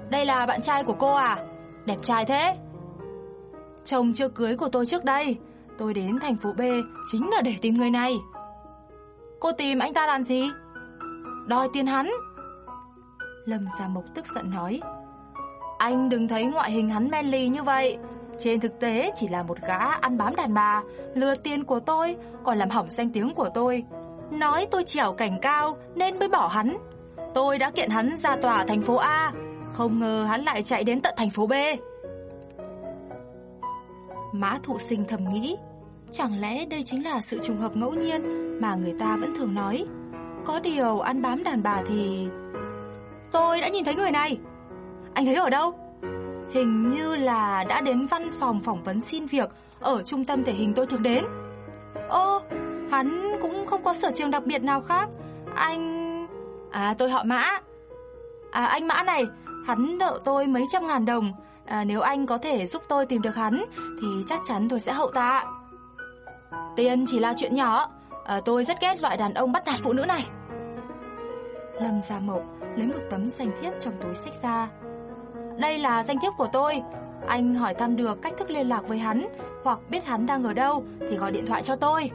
Đây là bạn trai của cô à? Đẹp trai thế. Chồng chưa cưới của tôi trước đây, tôi đến thành phố B chính là để tìm người này. Cô tìm anh ta làm gì? Đòi tiền hắn. Lâm Gia Mộc tức giận nói. Anh đừng thấy ngoại hình hắn manly như vậy. Trên thực tế chỉ là một gã ăn bám đàn bà, lừa tiền của tôi, còn làm hỏng danh tiếng của tôi. Nói tôi trèo cảnh cao nên mới bỏ hắn. Tôi đã kiện hắn ra tòa thành phố A, không ngờ hắn lại chạy đến tận thành phố B. Mã thụ sinh thầm nghĩ, chẳng lẽ đây chính là sự trùng hợp ngẫu nhiên mà người ta vẫn thường nói. Có điều ăn bám đàn bà thì... Tôi đã nhìn thấy người này. Anh thấy ở đâu? Hình như là đã đến văn phòng phỏng vấn xin việc ở trung tâm thể hình tôi thường đến. Ô, hắn cũng không có sở trường đặc biệt nào khác. Anh... À, tôi họ Mã. À, anh Mã này, hắn nợ tôi mấy trăm ngàn đồng. À, nếu anh có thể giúp tôi tìm được hắn, thì chắc chắn tôi sẽ hậu tạ. Tiền chỉ là chuyện nhỏ. À, tôi rất ghét loại đàn ông bắt nạt phụ nữ này. Lâm Gia Mộc lấy một tấm danh thiếp trong túi xách ra. Đây là danh thiếp của tôi. Anh hỏi thăm được cách thức liên lạc với hắn hoặc biết hắn đang ở đâu thì gọi điện thoại cho tôi.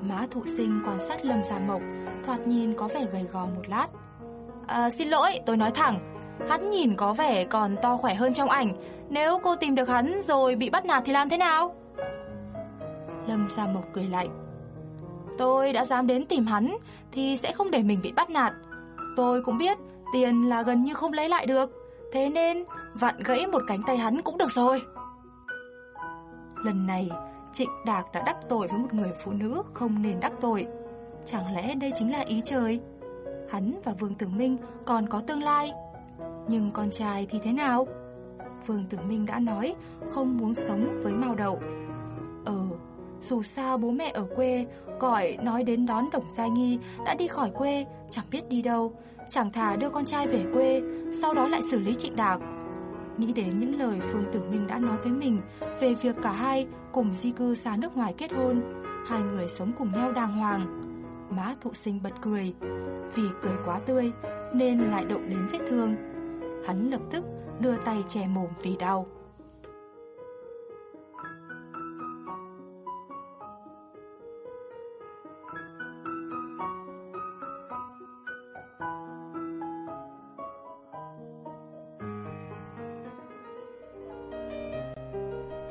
Mã thụ sinh quan sát Lâm Gia Mộc, thoạt nhìn có vẻ gầy gò một lát. À, xin lỗi, tôi nói thẳng. Hắn nhìn có vẻ còn to khỏe hơn trong ảnh. Nếu cô tìm được hắn rồi bị bắt nạt thì làm thế nào? Lâm Gia Mộc cười lạnh. Tôi đã dám đến tìm hắn thì sẽ không để mình bị bắt nạt. Tôi cũng biết tiền là gần như không lấy lại được. Thế nên vặn gãy một cánh tay hắn cũng được rồi. Lần này, Trịnh Đạc đã đắc tội với một người phụ nữ không nên đắc tội. Chẳng lẽ đây chính là ý trời? Hắn và Vương Tử Minh còn có tương lai. Nhưng con trai thì thế nào? Vương Tử Minh đã nói không muốn sống với Mao Đậu. Ờ, dù sao bố mẹ ở quê gọi nói đến đón Đồng Gia Nghi đã đi khỏi quê, chẳng biết đi đâu, chẳng thà đưa con trai về quê, sau đó lại xử lý trịnh đạc. Nghĩ đến những lời Phương Tử Minh đã nói với mình về việc cả hai cùng di cư xa nước ngoài kết hôn, hai người sống cùng nhau đàng hoàng. Má thụ sinh bật cười, vì cười quá tươi nên lại động đến vết thương. Hắn lập tức đưa tay che mồm vì đau.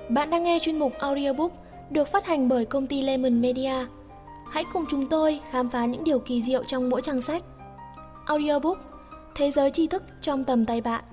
Bạn đang nghe chuyên mục audiobook được phát hành bởi công ty Lemon Media. Hãy cùng chúng tôi khám phá những điều kỳ diệu trong mỗi trang sách. Audiobook Thế giới tri thức trong tầm tay bạn.